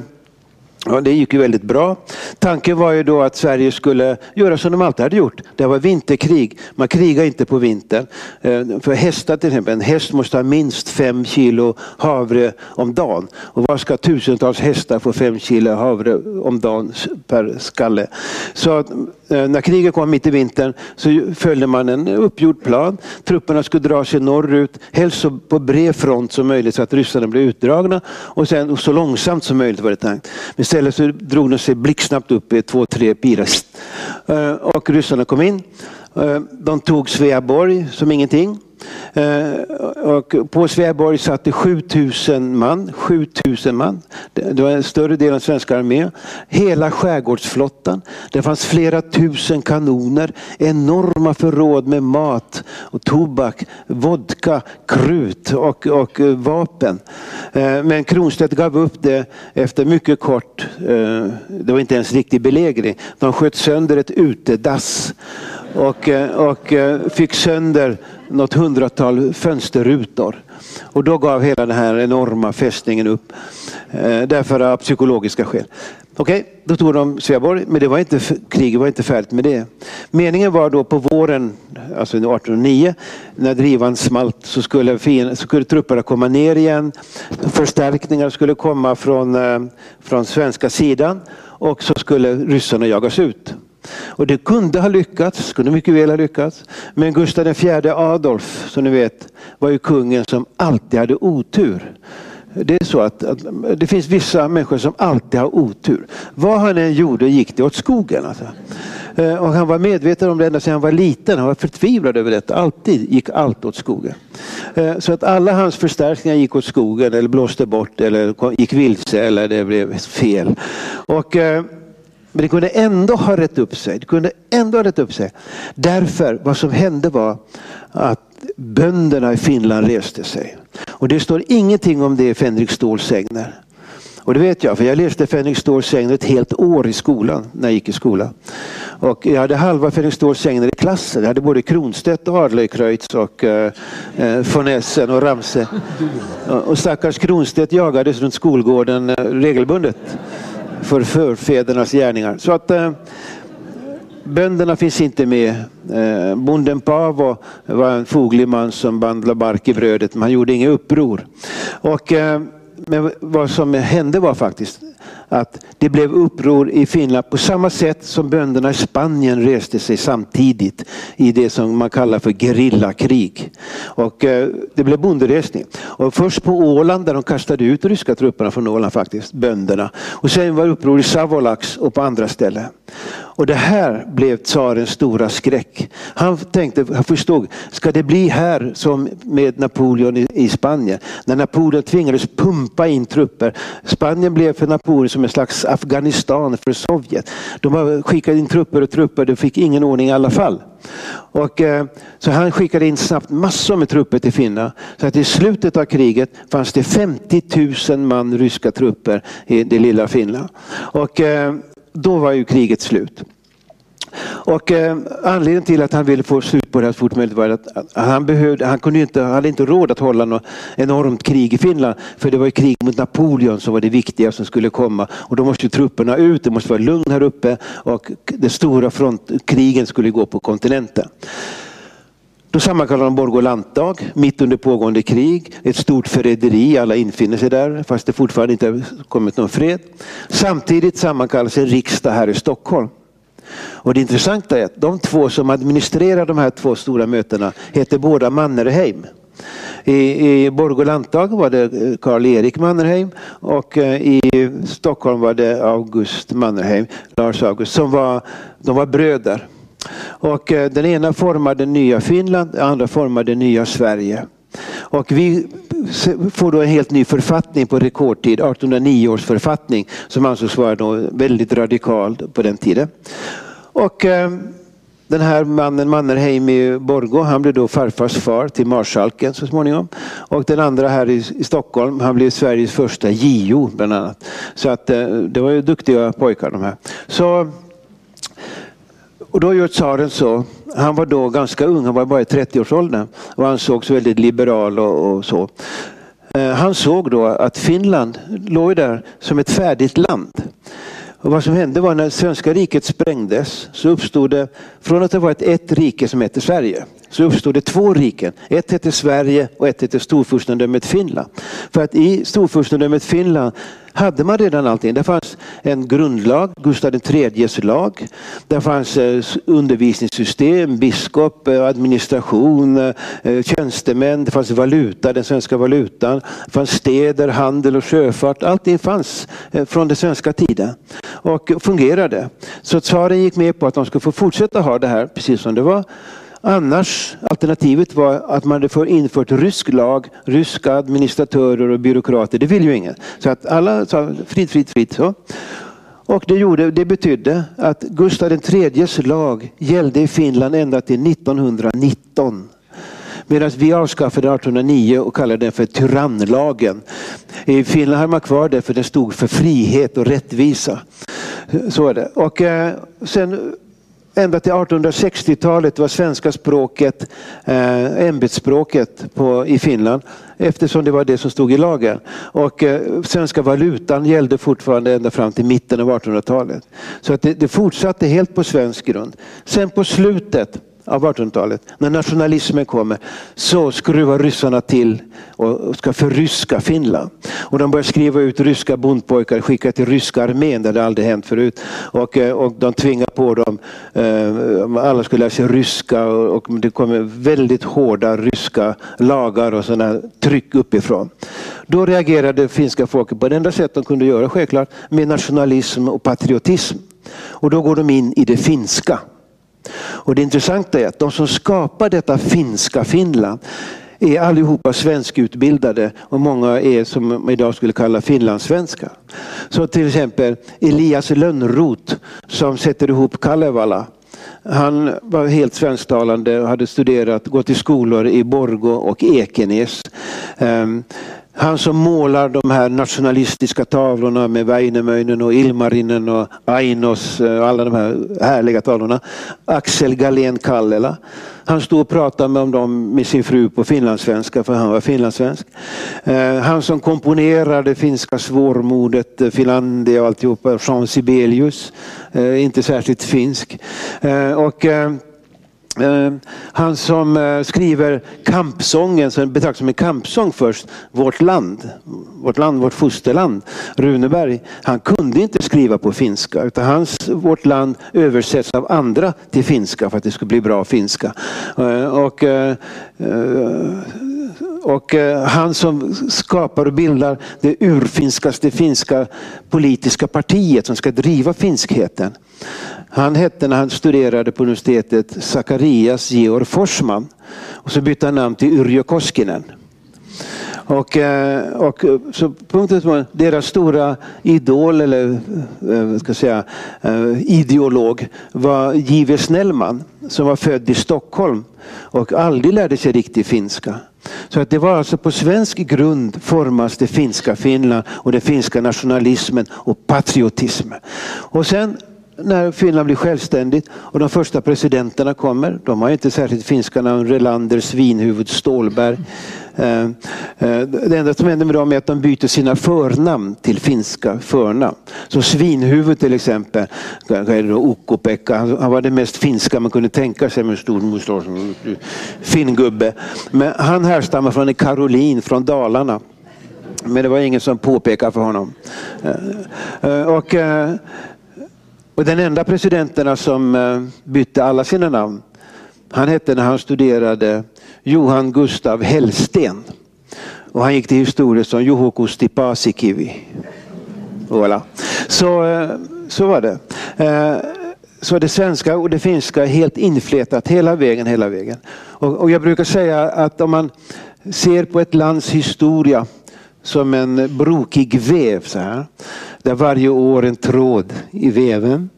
Ja, det gick ju väldigt bra. Tanken var ju då att Sverige skulle göra som de alltid hade gjort. Det var vinterkrig. Man krigar inte på vintern. Eh, för hästar till exempel, en häst måste ha minst fem kilo havre om dagen. Och var ska tusentals hästar få fem kilo havre om dagen per skalle? Så Eh, när kriget kom mitt i vintern så följde man en uppgjord plan. Trupperna skulle dra sig norrut, helst så på bred front som möjligt så att ryssarna blev utdragna och sen så långsamt som möjligt var det tänkt. Istället så drog de sig blixtsnabbt upp i två, tre pilar. Eh, och ryssarna kom in. Eh, de tog Sveaborg som ingenting. Eh, och på Sveaborg satt det 7000 man. 7000 man. Det var en större del av svenska armén. Hela skärgårdsflottan. Det fanns flera tusen kanoner. Enorma förråd med mat och tobak, vodka, krut och, och eh, vapen. Men Kronstedt gav upp det efter mycket kort, det var inte ens riktig belägring. De sköt sönder ett utedass och, eh, och eh, fick sönder något hundratal fönsterrutor. Och då gav hela den här enorma fästningen upp. Eh, därför av psykologiska skäl. Okej, okay, då tog de Sveaborg, men det var inte, kriget var inte färdigt med det. Meningen var då på våren, alltså 1809, när drivan smalt så skulle, så skulle trupperna komma ner igen. Förstärkningar skulle komma från, från svenska sidan och så skulle ryssarna jagas ut. Och det kunde ha lyckats, kunde mycket väl ha lyckats. Men Gustav IV Adolf, som ni vet, var ju kungen som alltid hade otur. Det är så att, att, det finns vissa människor som alltid har otur. Vad han än gjorde gick det åt skogen. Alltså. Eh, och han var medveten om det ända sedan han var liten. Han var förtvivlad över detta. Alltid gick allt åt skogen. Eh, så att alla hans förstärkningar gick åt skogen eller blåste bort eller gick vilse eller det blev fel. Och eh, men det kunde ändå ha rätt upp sig. Det kunde ändå ha rätt upp sig. Därför, vad som hände var att bönderna i Finland reste sig. Och det står ingenting om det i Fänrik Ståls sägner. Och det vet jag, för jag läste Fänrik Ståls sägner ett helt år i skolan, när jag gick i skolan. Och jag hade halva Fänrik Ståls sägner i klassen. Jag hade både Kronstedt och Adlercreutz och eh, eh, von Essen och Ramse. Och stackars Kronstedt jagades runt skolgården eh, regelbundet för förfädernas gärningar. Så att eh, bönderna finns inte med. Eh, bonden Pavo var en foglig man som bandlade bark i brödet men han gjorde inget uppror. Och, eh, men vad som hände var faktiskt att det blev uppror i Finland på samma sätt som bönderna i Spanien reste sig samtidigt i det som man kallar för gerillakrig. Och eh, det blev bonderesning. Och först på Åland där de kastade ut ryska trupperna från Åland faktiskt, bönderna. Och sen var det uppror i Savolax och på andra ställen. Och det här blev tsarens stora skräck. Han tänkte, han förstod, ska det bli här som med Napoleon i, Spanien? När Napoleon tvingades pumpa in trupper. Spanien blev för Napoleon som en slags Afghanistan för Sovjet. De skickade in trupper och trupper, de fick ingen ordning i alla fall. Och, eh, så han skickade in snabbt massor med trupper till Finland. Så att i slutet av kriget fanns det 50 000 man ryska trupper i det lilla Finland. Och eh, då var ju kriget slut. Och eh, anledningen till att han ville få slut på det här så fort möjligt var att han, behövde, han kunde inte, hade inte råd att hålla något enormt krig i Finland. För det var ju krig mot Napoleon som var det viktiga som skulle komma. Och då måste trupperna ut, det måste vara lugn här uppe och de stora frontkrigen skulle gå på kontinenten. Då sammankallade de Borgå lantdag mitt under pågående krig. Ett stort förräderi, alla infinner sig där fast det fortfarande inte har kommit någon fred. Samtidigt sammankallas en riksdag här i Stockholm. Och det intressanta är att de två som administrerar de här två stora mötena heter båda Mannerheim. I, i Borgå lantdag var det eh, Karl-Erik Mannerheim och eh, i Stockholm var det August Mannerheim, Lars August, som var, de var bröder. Och eh, den ena formar det nya Finland, den andra formar det nya Sverige. Och vi får då en helt ny författning på rekordtid, 1809 års författning som ansågs vara väldigt radikal på den tiden. Och eh, den här mannen Mannerheim i Borgå, han blev då farfars far till marskalken så småningom. Och den andra här i, i Stockholm, han blev Sveriges första JO bland annat. Så att eh, det var ju duktiga pojkar de här. Så och då gör tsaren så. Han var då ganska ung, han var bara i 30-årsåldern och ansågs väldigt liberal och, och så. Eh, han såg då att Finland låg där som ett färdigt land. Och vad som hände var när svenska riket sprängdes så uppstod det, från att det var ett, ett rike som hette Sverige, så uppstod det två riken. Ett hette Sverige och ett hette Storfurstendömet Finland. För att i Storfurstendömet Finland hade man redan allting. Det fanns en grundlag, Gustav IIIs lag. Det fanns eh, undervisningssystem, biskop, eh, administration, eh, tjänstemän. Det fanns valuta, den svenska valutan. Det fanns städer, handel och sjöfart. Allting fanns från den svenska tiden och fungerade. Så tsaren gick med på att de skulle få fortsätta ha det här precis som det var. Annars, alternativet var att man hade infört rysk lag, ryska administratörer och byråkrater. Det vill ju ingen. Så att alla sa fritt, fritt, fritt. Så. Och det, gjorde, det betydde att Gustav IIIs lag gällde i Finland ända till 1919. Medan vi avskaffade 1809 och kallade den för tyrannlagen. I Finland hade man kvar det för den stod för frihet och rättvisa. Så är det. Och eh, sen ända till 1860-talet var svenska språket eh, ämbetsspråket på, i Finland eftersom det var det som stod i lagen. Och eh, svenska valutan gällde fortfarande ända fram till mitten av 1800-talet. Så att det, det fortsatte helt på svensk grund. Sen på slutet av 1800-talet, när nationalismen kommer, så skruvar ryssarna till och ska förryska Finland. Och de börjar skriva ut ryska bondpojkar, skicka till ryska armén, där det aldrig hänt förut. Och, eh, och de tvingar på dem, eh, alla skulle lära sig ryska och det kommer väldigt hårda ryska lagar och sådana tryck uppifrån. Då reagerade finska folket på det enda sätt de kunde göra självklart, med nationalism och patriotism. Och då går de in i det finska. Och det intressanta är att de som skapar detta finska Finland är allihopa svenskutbildade och många är som man idag skulle kalla finlandssvenskar. Så till exempel Elias Lönnroth som sätter ihop Kalevala. Han var helt svensktalande och hade studerat, gått i skolor i Borgå och Ekenäs. Ehm, han som målar de här nationalistiska tavlorna med Väinämöinen och Ilmarinen och Ainos och alla de här härliga tavlorna. Axel Galén Kallela. Han stod och pratade om dem med sin fru på finlandssvenska för han var finlandssvensk. Eh, han som komponerade finska svårmodet, eh, Finlandia och alltihopa, Jean Sibelius. Inte särskilt finsk. Och Ehm, han som eh, skriver kampsången, som betraktas som en kampsång först, Vårt land, vårt land, vårt fosterland, Runeberg. Han kunde inte skriva på finska utan hans Vårt land översätts av andra till finska för att det skulle bli bra finska. Eh, och, eh, och han som skapar och bildar det urfinskaste finska politiska partiet som ska driva finskheten. Han hette när han studerade på universitetet Sakarias Georg Forsman. Och så bytte han namn till Yrjö Koskinen. Och, eh, och eh, så punktet var deras stora idol eller eh, ska säga, ideolog var J.V. Snellman som var född i Stockholm och aldrig lärde sig riktig finska. Så att det var alltså på svensk grund formas det finska Finland och den finska nationalismen och patriotismen. Och sen när Finland blir självständigt och de första presidenterna kommer. De har inte särskilt finska namn. Relander, Svinhuvud, Stålberg. Eh, eh, det enda som händer med dem är att de byter sina förnamn till finska förnamn. Så Svinhuvud till exempel, Ukko-Pekka, han var det mest finska man kunde tänka sig med stor mustasch. Finngubbe. Men han härstammar från en Karolin från Dalarna. Men det var ingen som påpekade för honom. Eh, och och den enda presidenten som eh, bytte alla sina namn, han hette när han studerade Johan Gustav Hellsten. Och han gick till historien som Juho Kusti Paasikivi. Voilà. Så, eh, så var det. Eh, så det svenska och det finska är helt inflätat hela vägen, hela vägen. Och, och jag brukar säga att om man ser på ett lands historia som en brokig väv så här. Där varje år en tråd i väven.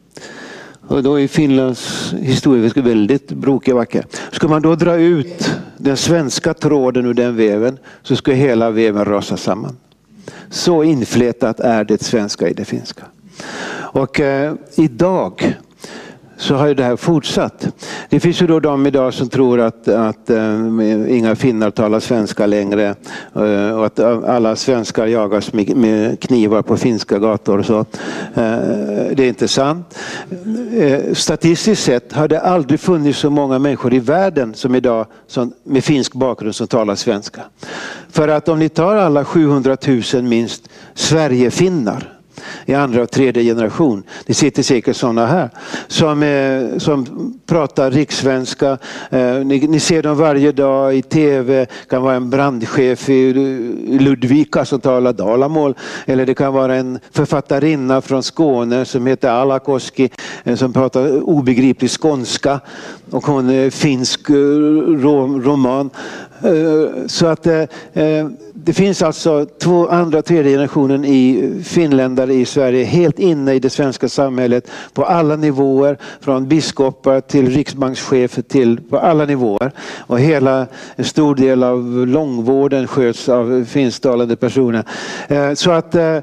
Och då är Finlands historia väldigt brokig och vacker. Ska man då dra ut den svenska tråden ur den väven så ska hela väven rasa samman. Så inflätat är det svenska i det finska. Och eh, idag så har ju det här fortsatt. Det finns ju då de idag som tror att, att äh, inga finnar talar svenska längre äh, och att alla svenskar jagas med, med knivar på finska gator. Och så. Äh, det är inte sant. statistiskt sett har det aldrig funnits så många människor i världen som idag som, med finsk bakgrund som talar svenska. För att om ni tar alla 700 000 minst Sverigefinnar i andra och tredje generation. Det sitter säkert sådana här som, eh, som pratar rikssvenska. Eh, ni, ni, ser dem varje dag i tv. Det kan vara en brandchef i Ludvika som talar dalamål. Eller det kan vara en författarinna från Skåne som heter Alakoski eh, som pratar obegriplig skånska. Och hon är finsk eh, roman. Eh, så att eh, det finns alltså två, andra och tredje generationen i finländare i Sverige helt inne i det svenska samhället på alla nivåer. Från biskopar till riksbankschefer till på alla nivåer. Och hela, en stor del av långvården sköts av finsktalande personer. Eh, så att eh,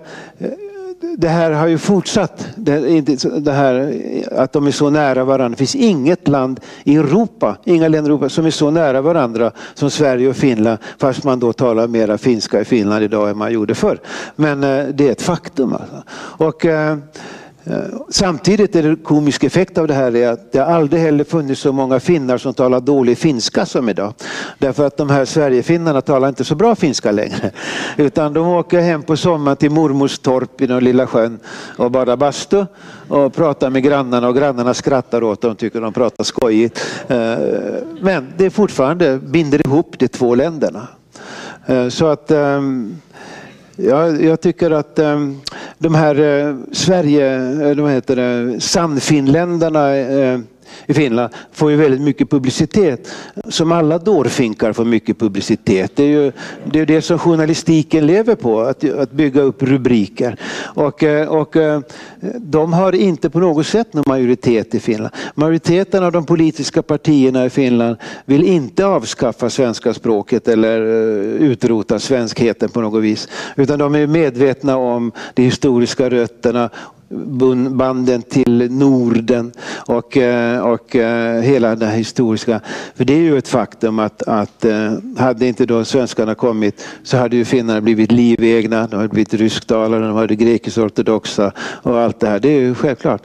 det här har ju fortsatt. Det, här att de är så nära varandra. Det finns inget land i Europa, inga länder i Europa som är så nära varandra som Sverige och Finland. Fast man då talar mera finska i Finland idag än man gjorde förr. Men eh, det är ett faktum. Alltså. Och, Eh, samtidigt är det komisk effekt av det här är att det aldrig heller funnits så många finnar som talar dålig finska som idag. Därför att de här Sverigefinnarna talar inte så bra finska längre. Utan de åker hem på sommaren till mormors torp i den lilla sjön och badar bastu och pratar med grannarna och grannarna skrattar åt dem och tycker de pratar skojigt. Eh, men det är fortfarande binder ihop de två länderna. Eh, så att ehm, jag, tycker att ehm, de här eh, Sverige, eller de heter det, Sannfinländarna eh, i Finland får ju väldigt mycket publicitet. Som alla dårfinkar får mycket publicitet. Det är ju det, är det som journalistiken lever på, att, att bygga upp rubriker. Och, eh, och eh, de har inte på något sätt någon majoritet i Finland. Majoriteten av de politiska partierna i Finland vill inte avskaffa svenska språket eller eh, utrota svenskheten på något vis. Utan de är medvetna om de historiska rötterna banden till Norden och, eh, och eh, hela det historiska. För det är ju ett faktum att, att eh, hade inte då svenskarna kommit så hade ju finnarna blivit livegna, de hade blivit rysktalare, de hade grekisk-ortodoxa och allt det här. Det är ju självklart.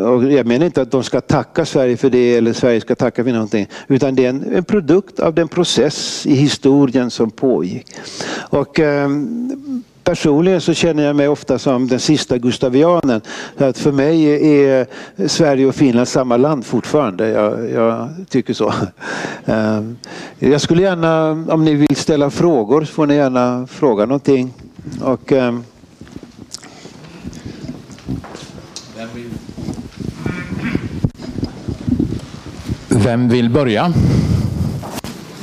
Och jag menar inte att de ska tacka Sverige för det eller Sverige ska tacka för någonting. Utan det är en, en produkt av den process i historien som pågick. Och, Personligen så känner jag mig ofta som den sista gustavianen. Att för mig är Sverige och Finland samma land fortfarande. Jag, jag tycker så. Ehm, jag skulle gärna, om ni vill ställa frågor, så får ni gärna fråga någonting. Och. Ehm, Vem vill börja?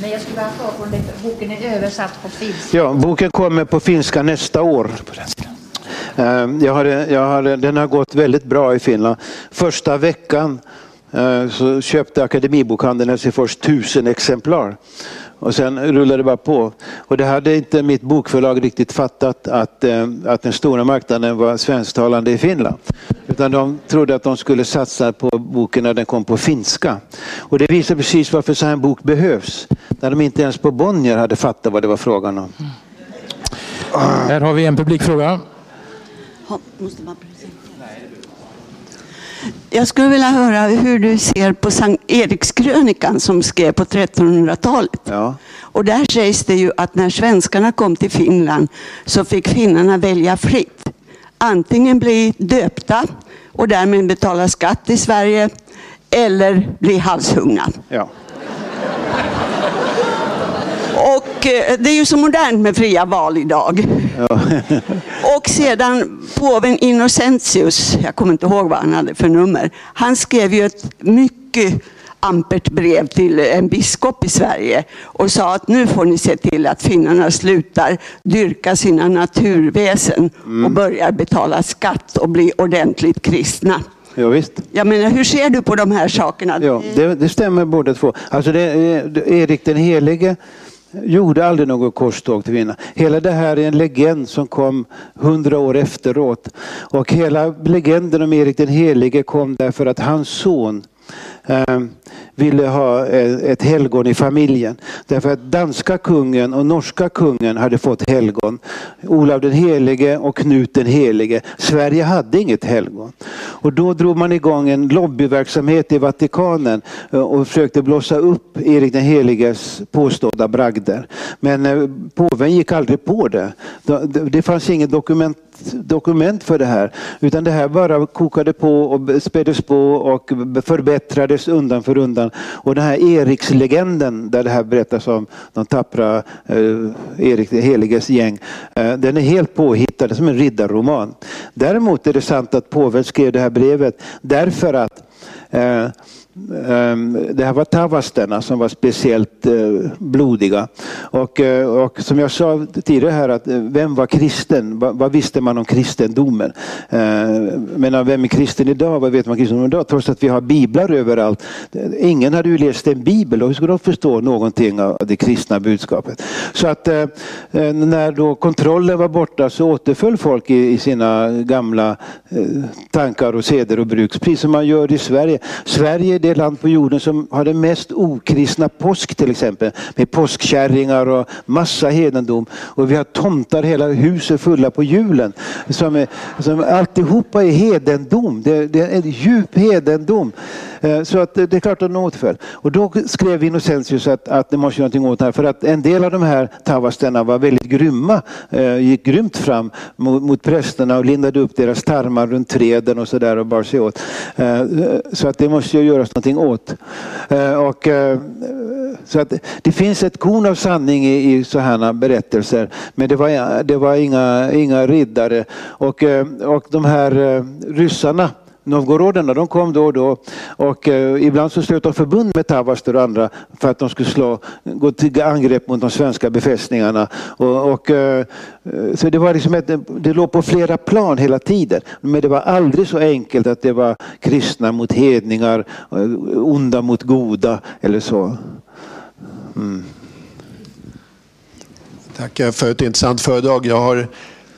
Men jag skulle bara fråga om boken är översatt på finska. Ja, boken kommer på finska nästa år. Eh, jag har, jag har, den har gått väldigt bra i Finland. Första veckan eh, så köpte Akademibokhandeln Helsingfors tusen exemplar. Och sen rullade det bara på. Och det hade inte mitt bokförlag riktigt fattat att, eh, att den stora marknaden var svensktalande i Finland. Utan de trodde att de skulle satsa på boken när den kom på finska. Och det visar precis varför så här en bok behövs. När de inte ens på Bonnier hade fattat vad det var frågan om. Här har vi en publikfråga. Ja, måste man. Jag skulle vilja höra hur du ser på Sankt Erikskrönikan som skrev på 1300-talet. Ja. Och där sägs det ju att när svenskarna kom till Finland så fick finnarna välja fritt. Antingen bli döpta och därmed betala skatt i Sverige eller bli halshuggna. Ja. Och eh, det är ju så modernt med fria val idag. [LAUGHS] Och sedan påven Innocentius, jag kommer inte ihåg vad han hade för nummer, han skrev ju ett mycket ampert brev till en biskop i Sverige och sa att nu får ni se till att finnarna slutar dyrka sina naturväsen och börjar betala skatt och bli ordentligt kristna. Ja, visst. Jag menar, hur ser du på de här sakerna? Ja, det, det stämmer båda två. Alltså det, det, Erik den helige gjorde aldrig något korståg till Vinna. Hela det här är en legend som kom hundra år efteråt. Och hela legenden om Erik den helige kom därför att hans son Ehm, ville ha eh, ett helgon i familjen. Därför att danska kungen och norska kungen hade fått helgon. Olav den helige och Knut den helige. Sverige hade inget helgon. Och då drog man igång en lobbyverksamhet i Vatikanen eh, och försökte blåsa upp Erik den heliges påstådda bragder. Men eh, påven gick aldrig på det. Det- fanns inget dokument dokument för det här. Utan det här bara kokade på och späddes på och förstördes undan för undan. Och den här Erikslegenden där det här berättas om de tappra eh, Erik den heliges gäng. Eh, den är helt påhittad som en riddarroman. Däremot är det sant att påven skrev det här brevet därför att eh, Ehm, det här var tavasterna som var speciellt eh, blodiga. Och, eh, och som jag sa tidigare här, att eh, vem var kristen? Vad, Vad visste man om kristendomen? Ehm, men vem är kristen idag? Vad vet man om kristendomen idag? Trots att vi har biblar överallt. Ingen hade ju läst en bibel och hur skulle de förstå någonting av det kristna budskapet? Så att när då kontrollen var borta så återföll folk i, i sina gamla tankar och seder och bruk, precis som man gör i Sverige. Sverige det land på jorden som har den mest okristna påsk till exempel. Med påskkärringar och massa hedendom. Och vi har tomtar hela huset fulla på julen. Som, är, som alltihopa är hedendom. Det, det är en djup hedendom. Eh, så att eh, det är klart att de återföll. Och då skrev Innocentius att, att det måste göra någonting åt det här. För att en del av de här tavasterna var väldigt grymma. Eh, gick grymt fram mot, mot prästerna och lindade upp deras tarmar runt träden och sådär och bar sig åt. Så att det måste ju göras någonting åt. Och, så att det finns ett korn av sanning i, i sådana berättelser. Men det var, det var inga, inga riddare. Och, och de här ryssarna Novgoroderna de kom då och då och eh, ibland så slöt de förbund med Tavaster och andra för att de skulle slå, gå till angrepp mot de svenska befästningarna. Och, och, eh, så det, var liksom ett, det låg på flera plan hela tiden. Men det var aldrig så enkelt att det var kristna mot hedningar, eh, onda mot goda eller så. Mm. Tackar för ett intressant föredrag. Jag har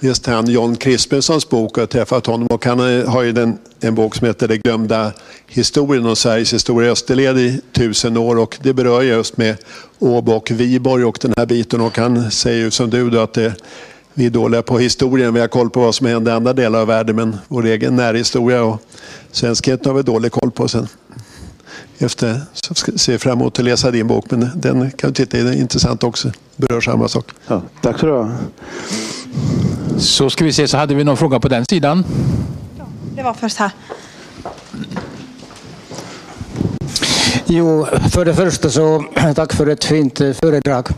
just han John Crispensons bok och träffat honom. Och han har ju den, en bok som heter Det glömda historien om Sveriges historia i österled i tusen år. Och det berör just med Åbo och Viborg och den här biten. Och han säger ju som du då att det, vi är dåliga på historien. Vi har koll på vad som hände i andra delar av världen. Men vår egen närhistoria och svenskheten har vi dålig koll på sen. Efter, så ska- ser fram emot att läsa din bok. Men den kan du titta i, den är intressant också. Berör samma sak. Ja, tack så du. Så ska vi se, så hade vi någon fråga på den sidan. Det var först här. Jo, för det första så [CLEARS THROAT] tack för ett fint eh, föredrag.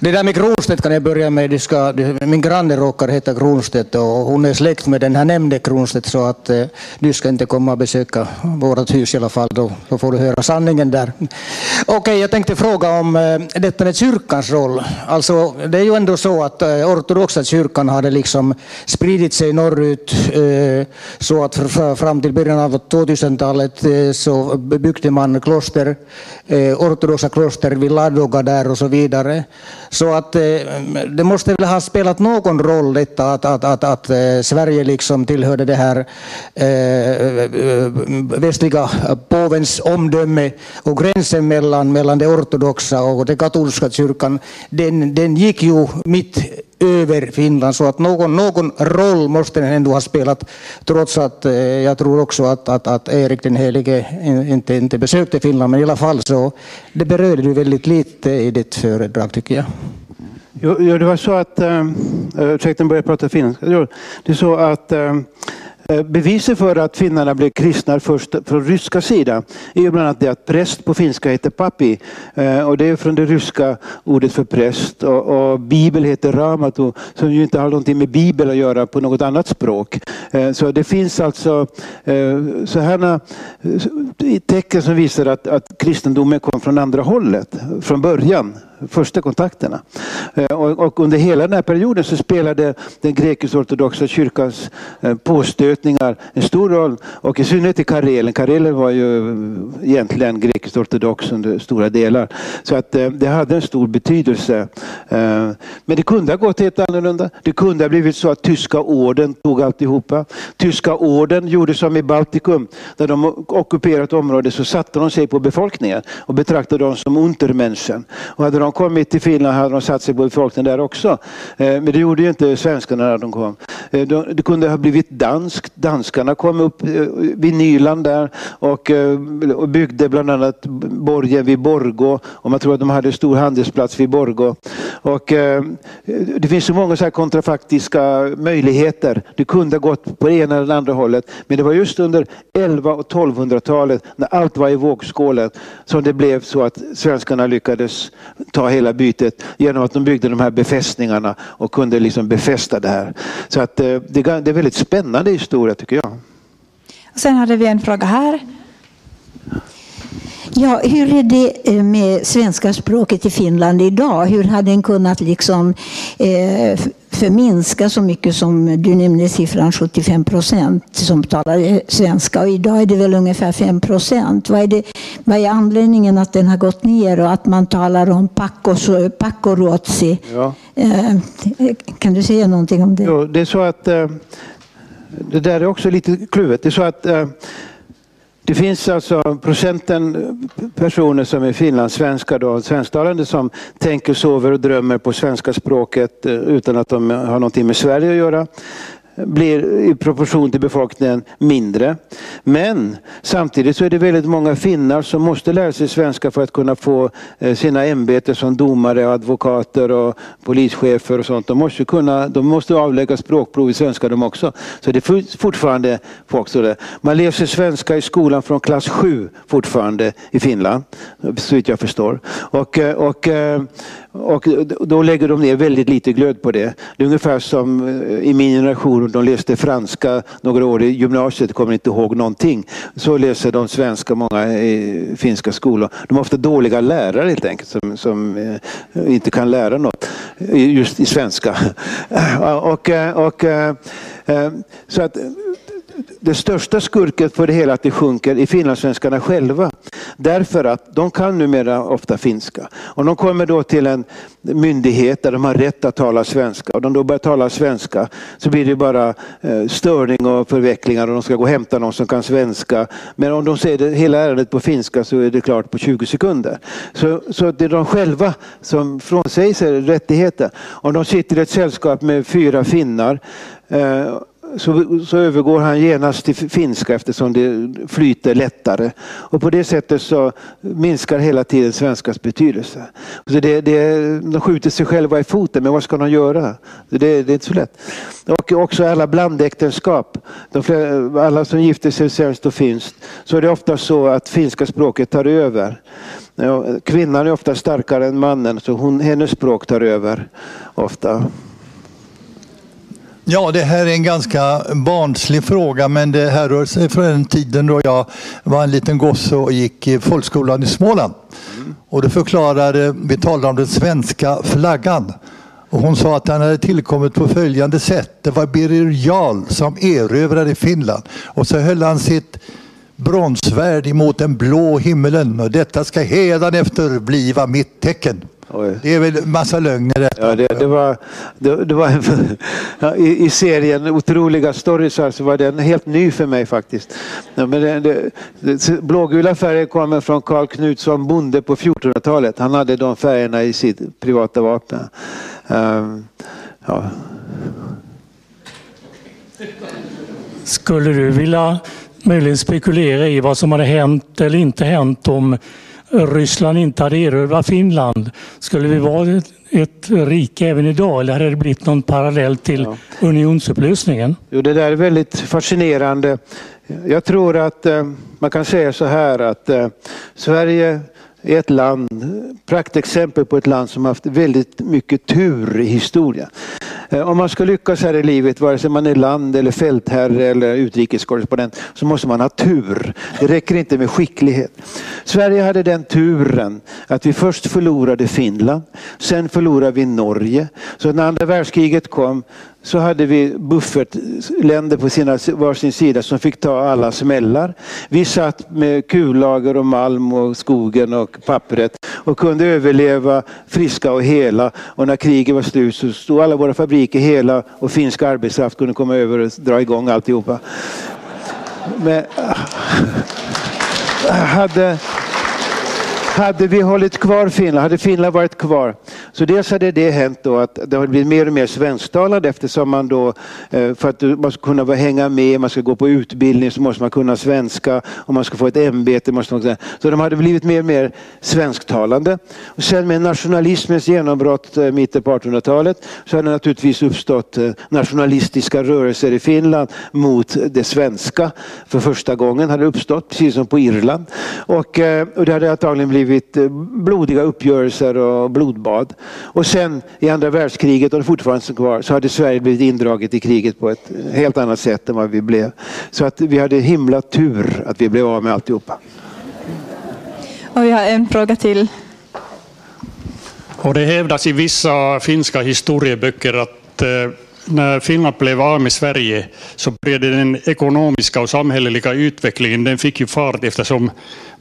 Det där med Kronstedt kan jag börja med. Ska, min granne råkar heta Kronstedt och hon är släkt med den här nämnde Kronstedt så att eh, du ska inte komma och besöka vårt hus i alla fall. Då, då får du höra sanningen där. Okej, okay, jag tänkte fråga om eh, detta med kyrkans roll. Alltså, det är ju ändå så att eh, ortodoxa kyrkan hade liksom spridit sig norrut eh, så att fram till början av 2000-talet eh, så byggde man kloster, eh, ortodoxa kloster vid Ladoga där och så vidare. Så att eh, det måste väl ha spelat någon roll detta att, att, att, att eh, Sverige liksom tillhörde det här eh, eh, västliga påvens omdöme och gränsen mellan, mellan det ortodoxa och den katolska kyrkan, den, den gick ju mitt över Finland så att någon, någon roll måste den ändå ha spelat trots att eh, jag tror också att, att, att Erik den helige inte, inte besökte Finland men i alla fall så det berörde du väldigt lite i ditt föredrag tycker jag. Jo, det var så att, äh, ursäkta, jag börjar prata finska. Det är så att äh, Eh, beviset för att finnarna blev kristna först från ryska sidan är ju bland annat det att präst på finska heter papi. Eh, och det är från det ryska ordet för präst. Och, och bibel heter ramato som ju inte har någonting med bibel att göra på något annat språk. Eh, så det finns alltså sådana tecken som visar att, att kristendomen kom från andra hållet från början första kontakterna. Eh, och under hela den här perioden så spelade den grekisk-ortodoxa kyrkans eh, påstötningar en stor roll. Och i synnerhet i Karelen. Karelen var ju eh, egentligen grekisk-ortodox under stora delar. Så att det hade en stor betydelse. Men det kunde ha gått helt annorlunda. Det kunde ha blivit så att tyska orden tog alltihopa. Tyska orden gjorde som i Baltikum. Där de ockuperat område så satte de sig på befolkningen och betraktade dem som untermänniskan. Och hade de de kommit till Finland hade de satt sig på befolkningen där också. Eh, men det gjorde ju inte svenskarna när de kom. Eh, det kunde ha blivit danskt. Danskarna kom upp eh, vid Nyland där och byggde bland annat borgen vid Borgå. Och man tror att de hade stor handelsplats vid Borgå. Och eh, det finns så många så här kontrafaktiska möjligheter. Det kunde ha gått på det ena eller andra hållet. Men det var just under 11 och 1200-talet när allt var i vågskålen som det blev så att svenskarna lyckades ta hela bytet genom att de byggde de här befästningarna och kunde liksom befästa det här. Så att eh, det är väldigt spännande historia tycker jag. Sen hade vi en fråga här. Ja, hur är det eh, med svenska språket i Finland idag? Hur hade den kunnat liksom, eh, förminska så mycket som du nämnde siffran 75 procent som talar svenska och idag är det väl ungefär 5 procent. Vad är, det, vad är anledningen att den har gått ner och att man talar om pakkoruotsi? Ja. Eh, kan du säga någonting om det? Jo, det är så att eh, det där är också lite kluvet. Det är så att eh, det finns alltså procenten personer som är finlandssvenskar, då, svensktalande, som tänker, sover och drömmer på svenska språket eh, utan att de har någonting med Sverige att göra blir i proportion till befolkningen mindre. Men samtidigt så är det väldigt många finnar som måste lära sig svenska för att kunna få eh, sina ämbeten som domare, advokater och polischefer och sånt. De måste, kunna, de måste avlägga språkprov i svenska de också. Så det finns fortfarande folk som det. Man läser svenska i skolan från klass 7 fortfarande i Finland, så vitt jag förstår. Och, eh, och eh, och då lägger de ner väldigt lite glöd på det. Det är ungefär som eh, i min generation, de läste franska några år i gymnasiet, kommer inte ihåg någonting. Så läser de svenska många i finska skolor. De har ofta dåliga lärare helt enkelt som, som eh, inte kan lära något just i svenska. [LAUGHS] Och, eh, och, så att det största skurket för det hela att det sjunker är finlandssvenskarna själva. Därför att de kan numera ofta finska. Om de kommer då till en myndighet där de har rätt att tala svenska och de då börjar tala svenska så blir det bara eh, störning och förvecklingar och de ska gå och hämta någon som kan svenska. Men om de säger det, hela ärendet på finska så är det klart på 20 sekunder. Så, så det är de själva som frånsäger sig rättigheten. Om de sitter i ett sällskap med fyra finnar eh, så, så övergår han genast till finska eftersom det flyter lättare. Och på det sättet så minskar hela tiden svenskans betydelse. Så det, det, de skjuter sig själva i foten, men vad ska de göra? Det, det är inte så lätt. Och också alla blandäktenskap. De flera, alla som gifter sig svenskt och finskt, så är det ofta så att finska språket tar över. Kvinnan är ofta starkare än mannen, så hon, hennes språk tar över ofta. Ja, det här är en ganska barnslig fråga men det här rör sig från den tiden då jag var en liten gosse och gick i folkskolan i Småland. Och då förklarade, vi talade om den svenska flaggan. Och hon sa att den hade tillkommit på följande sätt. Det var Birger Jarl som erövrade Finland. Och så höll han sitt bronsvärd emot den blå himmelen och detta ska efter bliva mitt tecken. Oj. Det är väl massa lögner. Ja, det, det var, det, det var i, i, serien Otroliga stories så var den helt ny för mig faktiskt. Ja, men det, det, blågula färger kommer från Karl Knutsson, bonde på 1400-talet. Han hade de färgerna i sitt privata vapen. Um, ja. Skulle du vilja möjligen spekulera i vad som hade hänt eller inte hänt om Ryssland inte hade erövrat Finland. Skulle vi vara ett, ett rike även idag eller hade det blivit någon parallell till ja. unionsupplösningen? Jo, det där är väldigt fascinerande. Jag tror att eh, man kan säga så här att eh, Sverige är ett land, praktexempel på ett land som haft väldigt mycket tur i historien. Eh, om man ska lyckas här i livet, vare sig man är land eller fältherre eller utrikeskorrespondent, så måste man ha tur. Det räcker inte med skicklighet. Sverige hade den turen att vi först förlorade Finland, sen förlorade vi Norge. Så när andra världskriget kom så hade vi buffertländer på sina, varsin sida som fick ta alla smällar. Vi satt med kullager och malm och skogen och pappret och kunde överleva friska och hela. Och när kriget var slut så stod alla våra fabriker hela och finsk arbetskraft kunde komma över och dra igång alltihopa. Men, ah, hade, hade vi hållit kvar Finland, hade Finland varit kvar, så dels hade det hänt då att det hade blivit mer och mer svensktalande eftersom man då, eh, för att man ska kunna hänga med, man ska gå på utbildning så måste man kunna svenska och man ska få ett ämbete. Måste man, så de hade blivit mer och mer svensktalande. Och sen med nationalismens genombrott i mitten på 1800-talet så hade det naturligtvis uppstått eh, nationalistiska rörelser i Finland mot det svenska. För första gången hade det uppstått, precis som på Irland. Och, och det hade antagligen blivit blodiga uppgörelser och blodbad. Och sen i andra världskriget, och det fortfarande kvar, så hade Sverige blivit indraget i kriget på ett helt annat sätt än vad vi blev. Så att vi hade himla tur att vi blev av med alltihopa. Och vi har en fråga till. Och det hävdas i vissa finska historieböcker att eh, när Finland blev av med Sverige så började den ekonomiska och samhälleliga utvecklingen, den fick ju fart eftersom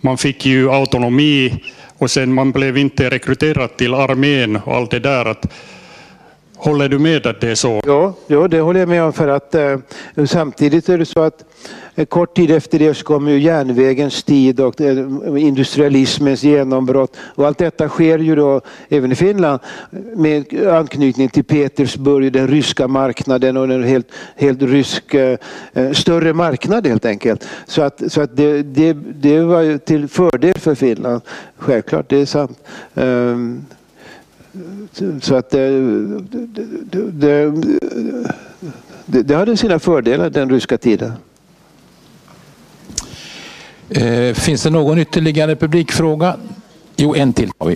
man fick ju autonomi och sen man blev inte rekryterad till armén och allt det där. Att, håller du med att det är så? Ja, ja det håller jag med om för att eh, samtidigt är det så att Eh, kort tid efter det så kommer ju järnvägens tid och eh, industrialismens genombrott och allt detta sker ju då även i Finland med anknytning till Petersburg, den ryska marknaden och en helt, helt rysk eh, större marknad helt enkelt. Så att, så att det, det, det var ju till fördel för Finland. Självklart, det är sant. Ehm, så att det, det, det, det hade sina fördelar den ryska tiden. Eh, finns det någon ytterligare publikfråga? Jo, en till har vi.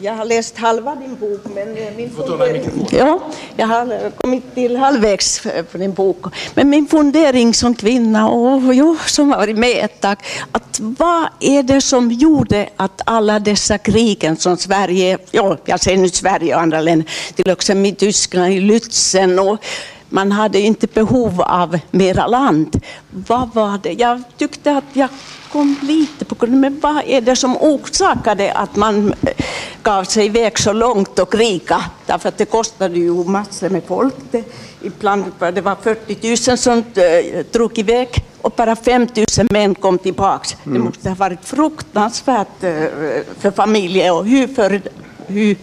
Jag har läst halva din bok, men eh, min fundering... Ja, jag har kommit till halvvägs på din bok. Men min fundering som kvinna och jag som har varit med ett tag, att vad är det som gjorde att alla dessa krigen som Sverige, ja, jag säger nu Sverige och andra länder, till exempel i Tyskland, i Lützen och man hade inte behov av mera land. Vad var det? Jag tyckte att jag kom lite på grund men vad är det som orsakade att man eh, gav sig iväg så långt och kriga? Därför att det kostade ju massor med folk. Det, ibland det var 40 000 som äh, drog iväg och bara 5 000 män kom tillbaks. Mm. Det måste ha varit fruktansvärt äh, för familjer och hur, för, hur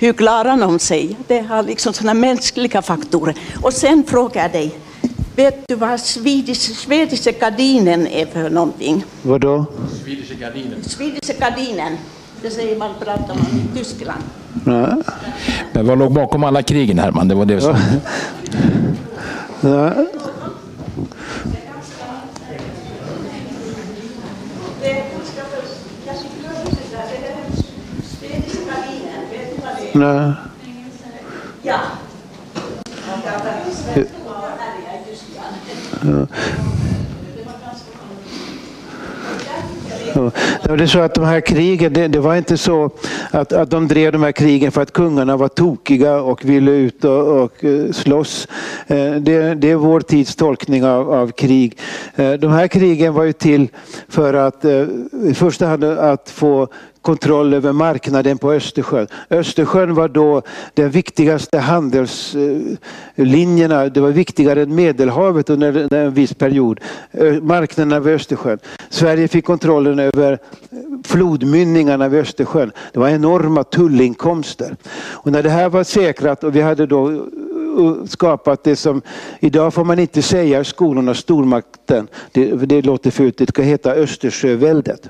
hur klarar de sig? Det har liksom sådana mänskliga faktorer. Och sen frågar jag dig, vet du vad Swedish gardinen är för någonting? Vadå? Swedish gardinen. Swedish gardinen, det säger man pratar om i Tyskland. Nej. Men vad låg bakom alla krigen Herman? Det var det som... [LAUGHS] Nej. Nej. Ja. Ja. Ja. Det är så att de här krigen, det, det var inte så att, att de drev de här krigen för att kungarna var tokiga och ville ut och, och eh, slåss. Eh, Det, det är vår tids tolkning av, av krig. Eh, De här krigen var ju till för att i första hand att få kontroll över marknaden på Östersjön. Östersjön var då den viktigaste handelslinjerna. Det var viktigare än Medelhavet under en viss period. Marknaderna vid Östersjön. Sverige fick kontrollen över flodmynningarna vid Östersjön. Det var enorma tullinkomster. Och när det här var säkrat och vi hade då skapat det som idag får man inte säga i skolorna stormakten. Det, det låter fult. Det ska heta Östersjöväldet.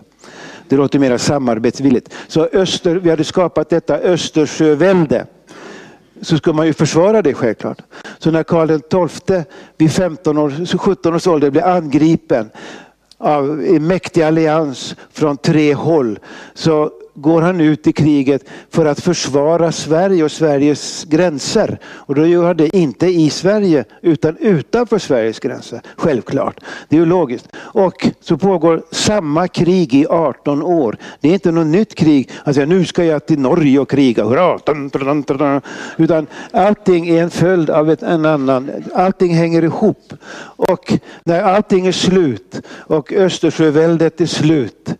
Det låter mer samarbetsvilligt. Så Öster, vi hade skapat detta Östersjövälde. Så ska man ju försvara det självklart. Så när Karl XII vid 15 år, 17 års ålder blev angripen av en mäktig allians från tre håll så går han ut i kriget för att försvara Sverige och Sveriges gränser. Och då gör han det inte i Sverige utan utanför Sveriges gränser. Självklart. Det är ju logiskt. Och så pågår samma krig i 18 år. Det är inte något nytt krig. Alltså nu ska jag till Norge och kriga. Hurra! Utan allting är en följd av ett, en annan. Allting hänger ihop. Och när allting är slut och Östersjöväldet är slut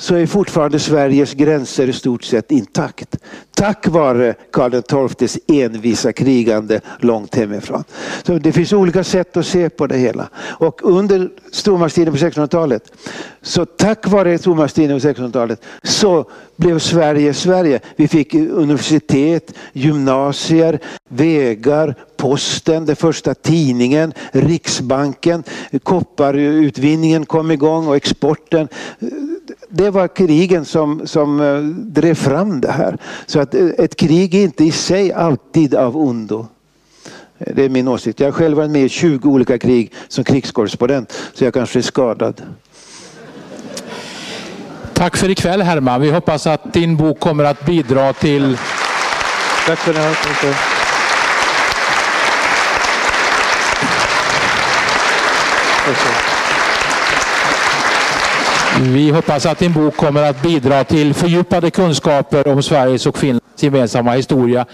så är fortfarande Sveriges gränser i stort sett intakt. Tack vare Karl XIIs envisa krigande långt hemifrån. Så det finns olika sätt att se på det hela. Och under stormaktstiden på 1600-talet, så tack vare stormaktstiden på 1600-talet så blev Sverige Sverige. Vi fick universitet, gymnasier, vägar, posten, den första tidningen, Riksbanken, kopparutvinningen kom igång och exporten det var krigen som, som eh, drev fram det här. Så att eh, ett krig är inte i sig alltid av ondo. Det är min åsikt. Jag har själv varit med i 20 olika krig som krigskorrespondent så jag kanske är skadad. Tack för ikväll Herman. Vi hoppas att din bok kommer att bidra till... Tack för det. Mm, vi hoppas att din bok kommer att bidra till fördjupade kunskaper om Sveriges och Finlands gemensamma historia.